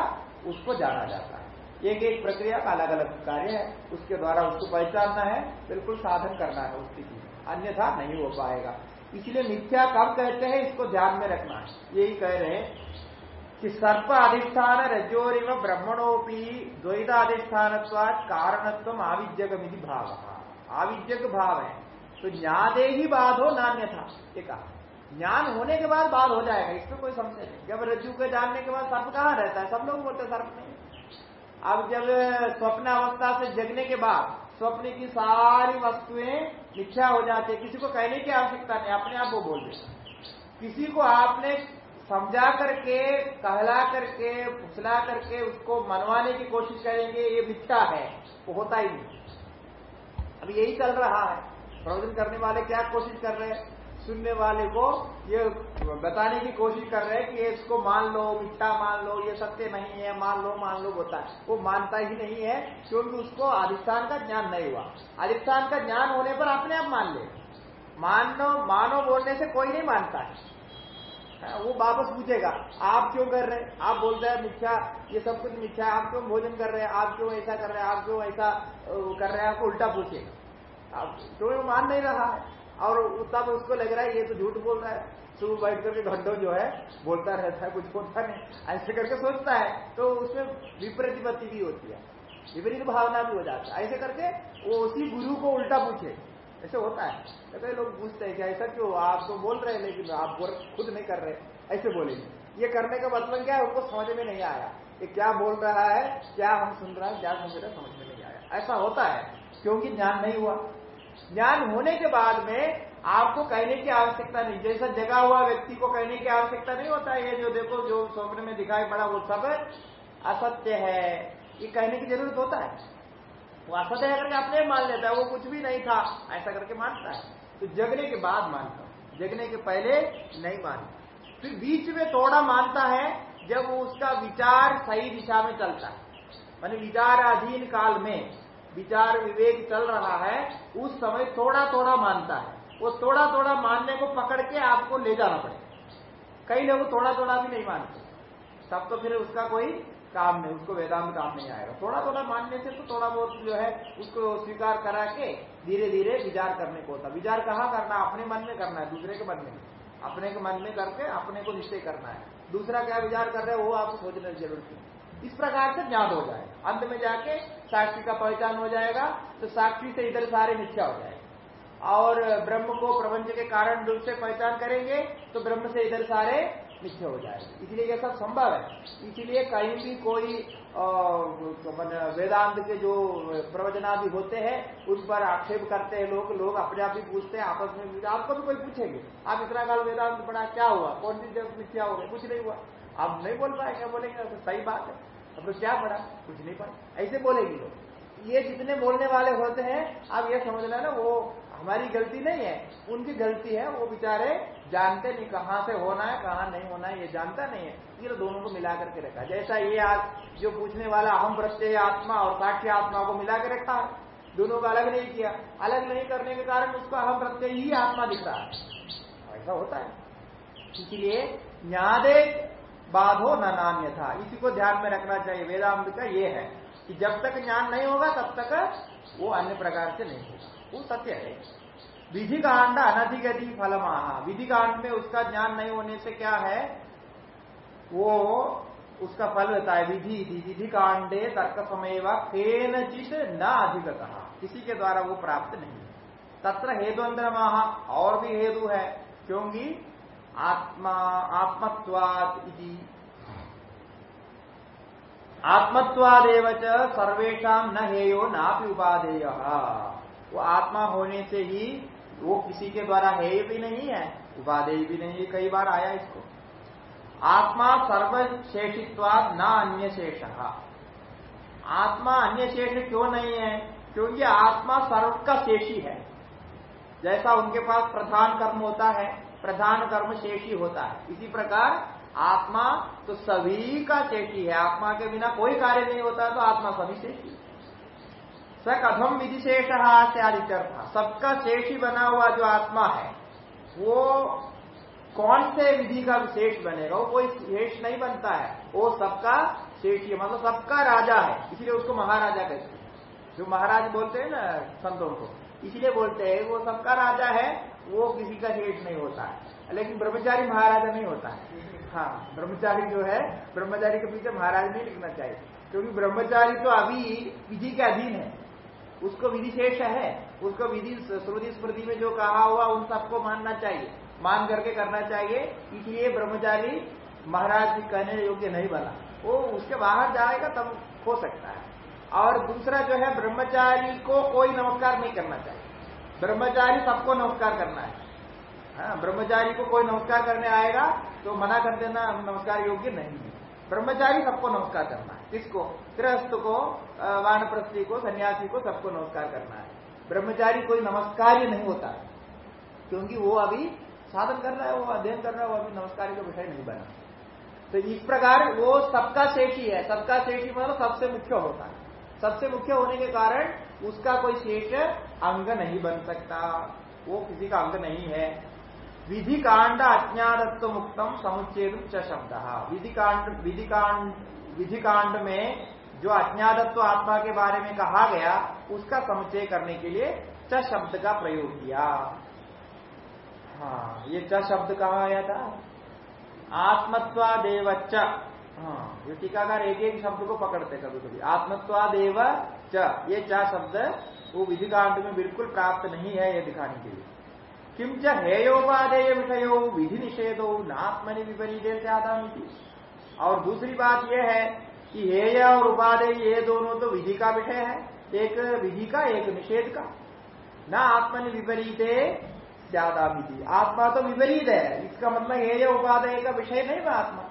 उसको जाना जाता है। एक एक प्रक्रिया का अलग अलग कार्य है। उसके द्वारा उसको पहचानना है। बिल्कुल साधन करना है उसकी स्थिति अन्यथा नहीं हो पाएगा। इसलिए मिथ्या कब कहते हैं, इसको ध्यान में रखना है। यही कह रहे हैं कि सर्प अधिष्ठान रजोरिव ब्रह्मणोपी द्वैताधिष्ठान कारणत्व आविज्यगमिति भाव। आविज्यक भाव। है तो ज्ञादे ही बाध हो नान्य था ज्ञान होने के बाद बात हो जाएगा, इसमें कोई समझ नहीं। जब रज्जु के जानने के बाद सर्प कहाँ रहता है? सब लोग बोलते सर्प नहीं अब जब स्वप्न अवस्था से जगने के बाद स्वप्न की सारी वस्तुएँ मिथ्या हो जाती है, किसी को कहने की आवश्यकता नहीं, अपने आप वो बोल देता किसी को आपने समझा करके कहला करके फुसला करके उसको मनवाने की कोशिश करेंगे ये मिथ्या है। वो होता ही नहीं। अब यही चल रहा है। प्रवचन करने वाले क्या कोशिश कर रहे हैं? सुनने वाले को ये बताने की कोशिश कर रहे हैं कि ये इसको मान लो मिथ्या मान लो ये सत्य नहीं है मान लो मान लो होता है। वो मानता ही नहीं है क्योंकि उसको अधिष्ठान का ज्ञान नहीं हुआ। अधिष्ठान का ज्ञान होने पर अपने आप मान ले। मानो मानो बोलने से कोई नहीं मानता हाँ, वो वापस पूछेगा, आप क्यों कर रहे हैं? आप बोलते हैं, मिथ्या, ये सब कुछ मिथ्या है, आप क्यों भोजन कर रहे हैं? आप क्यों ऐसा कर रहे हैं? आप क्यों ऐसा कर रहे हैं? आपको उल्टा पूछेगा। आप क्यों मान नहीं रहा है। और तब उसको लग रहा है, ये तो झूठ बोल रहा है। सुबह बैठ करके घंटों जो है, बोलता रहता है, कुछ होता नहीं। ऐसे करके सोचता है तो उसमें विपरीत भी होती है। विपरीत भावना भी हो जाता है। ऐसे करके वो उसी गुरु को उल्टा पूछे। ऐसे होता है। तो कई लोग पूछते हैं कि ऐसा क्यों? आप तो बोल रहे हैं, लेकिन आप खुद नहीं कर रहे। ऐसे बोलेंगे। ये करने का मतलब क्या है? उनको समझ में नहीं आया ये क्या बोल रहा है, क्या हम सुन रहे हैं, क्या समझ रहे समझ में नहीं आया। ऐसा होता है, क्योंकि ज्ञान नहीं हुआ। ज्ञान होने के बाद में आपको कहने की आवश्यकता नहीं। जैसा जगा हुआ व्यक्ति को कहने की आवश्यकता नहीं होता है जो देखो, जो स्वप्न में दिखाई पड़ा, वो सब असत्य है। ये कहने की ज़रूरत होता है। वो है करके अपने मान लेता है, वो कुछ भी नहीं था। ऐसा करके मानता है। तो जगने के बाद मानता हूँ। जगने के पहले नहीं मानता। फिर बीच में थोड़ा मानता है, जब उसका विचार सही दिशा में चलता है। मान विचाराधीन काल में विचार विवेक चल रहा है, उस समय थोड़ा थोड़ा मानता है। वो थोड़ा थोड़ा मानने को पकड़ के आपको ले जाना पड़ेगा। कई लोग थोड़ा थोड़ा भी नहीं मानते। तब तो फिर उसका कोई काम नहीं, उसको वेदांत काम नहीं आएगा। थोड़ा थोड़ा मानने से तो थोड़ा बहुत जो है, उसको स्वीकार करा के धीरे धीरे विचार करने को होता विचार कहाँ करना अपने मन में करना है, दूसरे के मन में। अपने के मन में करके अपने को निश्चय करना है। दूसरा क्या विचार कर रहे हैं, वो आपको सोचने की ज़रूरत नहीं। इस प्रकार से ज्ञान हो जाए। अंत में जाके साक्षी का पहचान हो जाएगा तो साक्षी से इधर सारे मिथ्या हो जाएगा। और ब्रह्म को प्रपंच के कारण रूप से पहचान करेंगे तो ब्रह्म से इधर सारे मिथ्य हो जाएँगे इसलिए यह सब संभव है। इसीलिए कहीं भी कोई वेदांत के जो प्रवचनादि होते हैं उस पर आक्षेप करते हैं लोग। लोग अपने आप ही पूछते हैं, आपस में आपको भी कोई पूछेंगे। आप इतना काल वेदांत पढ़ा, क्या हुआ? कौन सी जब मिथ्या हो गया? कुछ नहीं हुआ। आप नहीं बोल पाए, क्या बोलेंगे? तो सही बात है। अब तो क्या पढ़ा? कुछ नहीं पढ़ा। ऐसे बोलेगी लोग। ये जितने बोलने वाले होते हैं, आप ये समझना ना, वो हमारी गलती नहीं है। उनकी गलती है, वो बेचारे जानते नहीं कहाँ से होना है, कहाँ नहीं होना है, ये जानता नहीं है। ये तो दोनों को मिला करके रखा जैसा ये आज जो पूछने वाला अहम प्रत्यय आत्मा और साक्ष्य आत्मा को मिला के रखा दोनों को अलग नहीं किया। अलग नहीं करने के कारण उसको अहम प्रत्यय ही आत्मा दिख रहा है। ऐसा होता है। इसलिए न्यादे बाधो न नान्य था इसी को ध्यान में रखना चाहिए। वेदांत का ये है कि जब तक ज्ञान नहीं होगा, तब तक वो अन्य प्रकार से नहीं होगा। वो सत्य है। विधि कांड अनधिगति फलमाहा। विधि कांड में उसका ज्ञान नहीं होने से क्या है? वो उसका फल होता है विधि विधि कांडे तर्क समय केनचित न अधिगत। किसी के द्वारा वो प्राप्त नहीं तत्र हेतुअंतर महा और भी हेतु है। क्योंकि आत्मा, आत्मत्वाद आत्मत्वादेव सर्वेशा न हेयो नापि उपाधेय वो आत्मा होने से ही वो किसी के द्वारा है भी नहीं है उपादेय भी नहीं है कई बार आया इसको। आत्मा सर्वशेषित्वाद न अन्य शेष आत्मा अन्य शेष क्यों नहीं है? क्योंकि आत्मा सर्व का शेषी है। जैसा उनके पास प्रधान कर्म होता है, प्रधान कर्म शेषी होता है। इसी प्रकार आत्मा तो सभी का शेषी है। आत्मा के बिना कोई कार्य नहीं होता तो आत्मा सभी शेषी स कथम विधिशेष था सबका शेषी बना हुआ जो आत्मा है, वो कौन से विधि का विशेष बनेगा? वो कोई शेष नहीं बनता है। वो सबका शेषी है। मतलब सबका राजा है। इसलिए उसको महाराजा कहते हैं। जो महाराज बोलते हैं ना, संतों को, इसलिए बोलते हैं, वो सबका राजा है, वो किसी का शेष नहीं होता है। लेकिन ब्रह्मचारी महाराजा नहीं होता है। हाँ ब्रह्मचारी जो है, ब्रह्मचारी के पीछे महाराज नहीं लिखना चाहिए। क्योंकि ब्रह्मचारी तो अभी विधि के अधीन है। उसको विधि शेष है। उसको विधि श्रुति स्मृति में जो कहा हुआ उन सबको मानना चाहिए। मान करके करना चाहिए इसलिए ब्रह्मचारी महाराज कहने योग्य नहीं बना। वो उसके बाहर जाएगा तब हो सकता है। और दूसरा जो है ब्रह्मचारी को कोई नमस्कार नहीं करना चाहिए। ब्रह्मचारी सबको नमस्कार करना है। हाँ, ब्रह्मचारी को कोई नमस्कार करने आएगा तो मना कर देना नमस्कार योग्य नहीं है। ब्रह्मचारी सबको नमस्कार करना है। किसको गृहस्थ को वानप्रस्थी को, सन्यासी को सबको नमस्कार करना है। ब्रह्मचारी कोई नमस्कार ही नहीं होता, क्योंकि वो अभी साधन कर रहा है, वो अध्ययन कर रहा है, वो अभी नमस्कार का विषय नहीं बना। तो इस प्रकार वो सबका शेषी है, सबका शेषी मतलब सबसे मुख्य होता है। सबसे मुख्य होने के कारण उसका कोई शेष अंग नहीं बन सकता, वो किसी का अंग नहीं है। विधि कांड अज्ञातत्व मुक्तम समुच्चेद शब्द। विधि कांड विधि कांड विधि कांड में जो अज्ञातत्व आत्मा के बारे में कहा गया, उसका समुचय करने के लिए च शब्द का प्रयोग किया। हाँ ये च शब्द कहा आया था? आत्मत्वादेव च। हाँ ये टीकाकार एक एक शब्द को पकड़ते कभी कभी आत्मत्वादेव च, ये च शब्द वो विधि कांड में बिल्कुल प्राप्त नहीं है ये दिखाने के लिए। किंच हेयोपादेय विषयो विधि निषेधो नात्मनि विपरीत से और दूसरी बात यह है कि हेय और उपादेय, ये दोनों तो विधि का विषय है। एक विधि का, एक निषेध का। न आत्मनि विपरीत ज़्यादा विधि। आत्मा तो विपरीत है। इसका मतलब हेय उपादेय का विषय नहीं है आत्मा।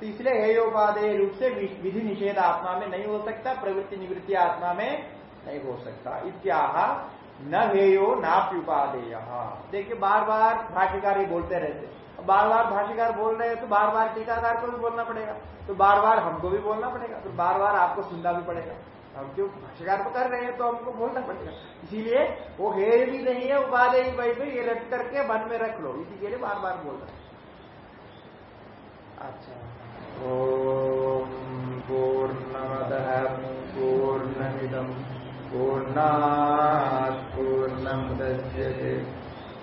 तो इसलिए हेय उपादेय रूप से विधि निषेध आत्मा में नहीं हो सकता, प्रवृत्ति निवृत्ति आत्मा में नहीं हो सकता। इत्याह न हेयो नाप्युपादेय। देखिए बार बार भाष्यकार बोलते रहते बार बार भाष्यकार बोल रहे हैं तो बार बार टीकाकार को भी बोलना पड़ेगा। तो बार बार हमको भी बोलना पड़ेगा तो बार बार आपको सुनना भी पड़ेगा। हम क्यों भाष्यकार तो कर रहे हैं तो हमको बोलना पड़ेगा। इसीलिए वो हेय भी नहीं है उपादेय भाई तो ये रख करके मन में रख लो, इसी के लिए बार बार बोल रहे अच्छा। ओम पूर्णमद पूर्णमिदम पूर्णात् पूर्णमुदच्यते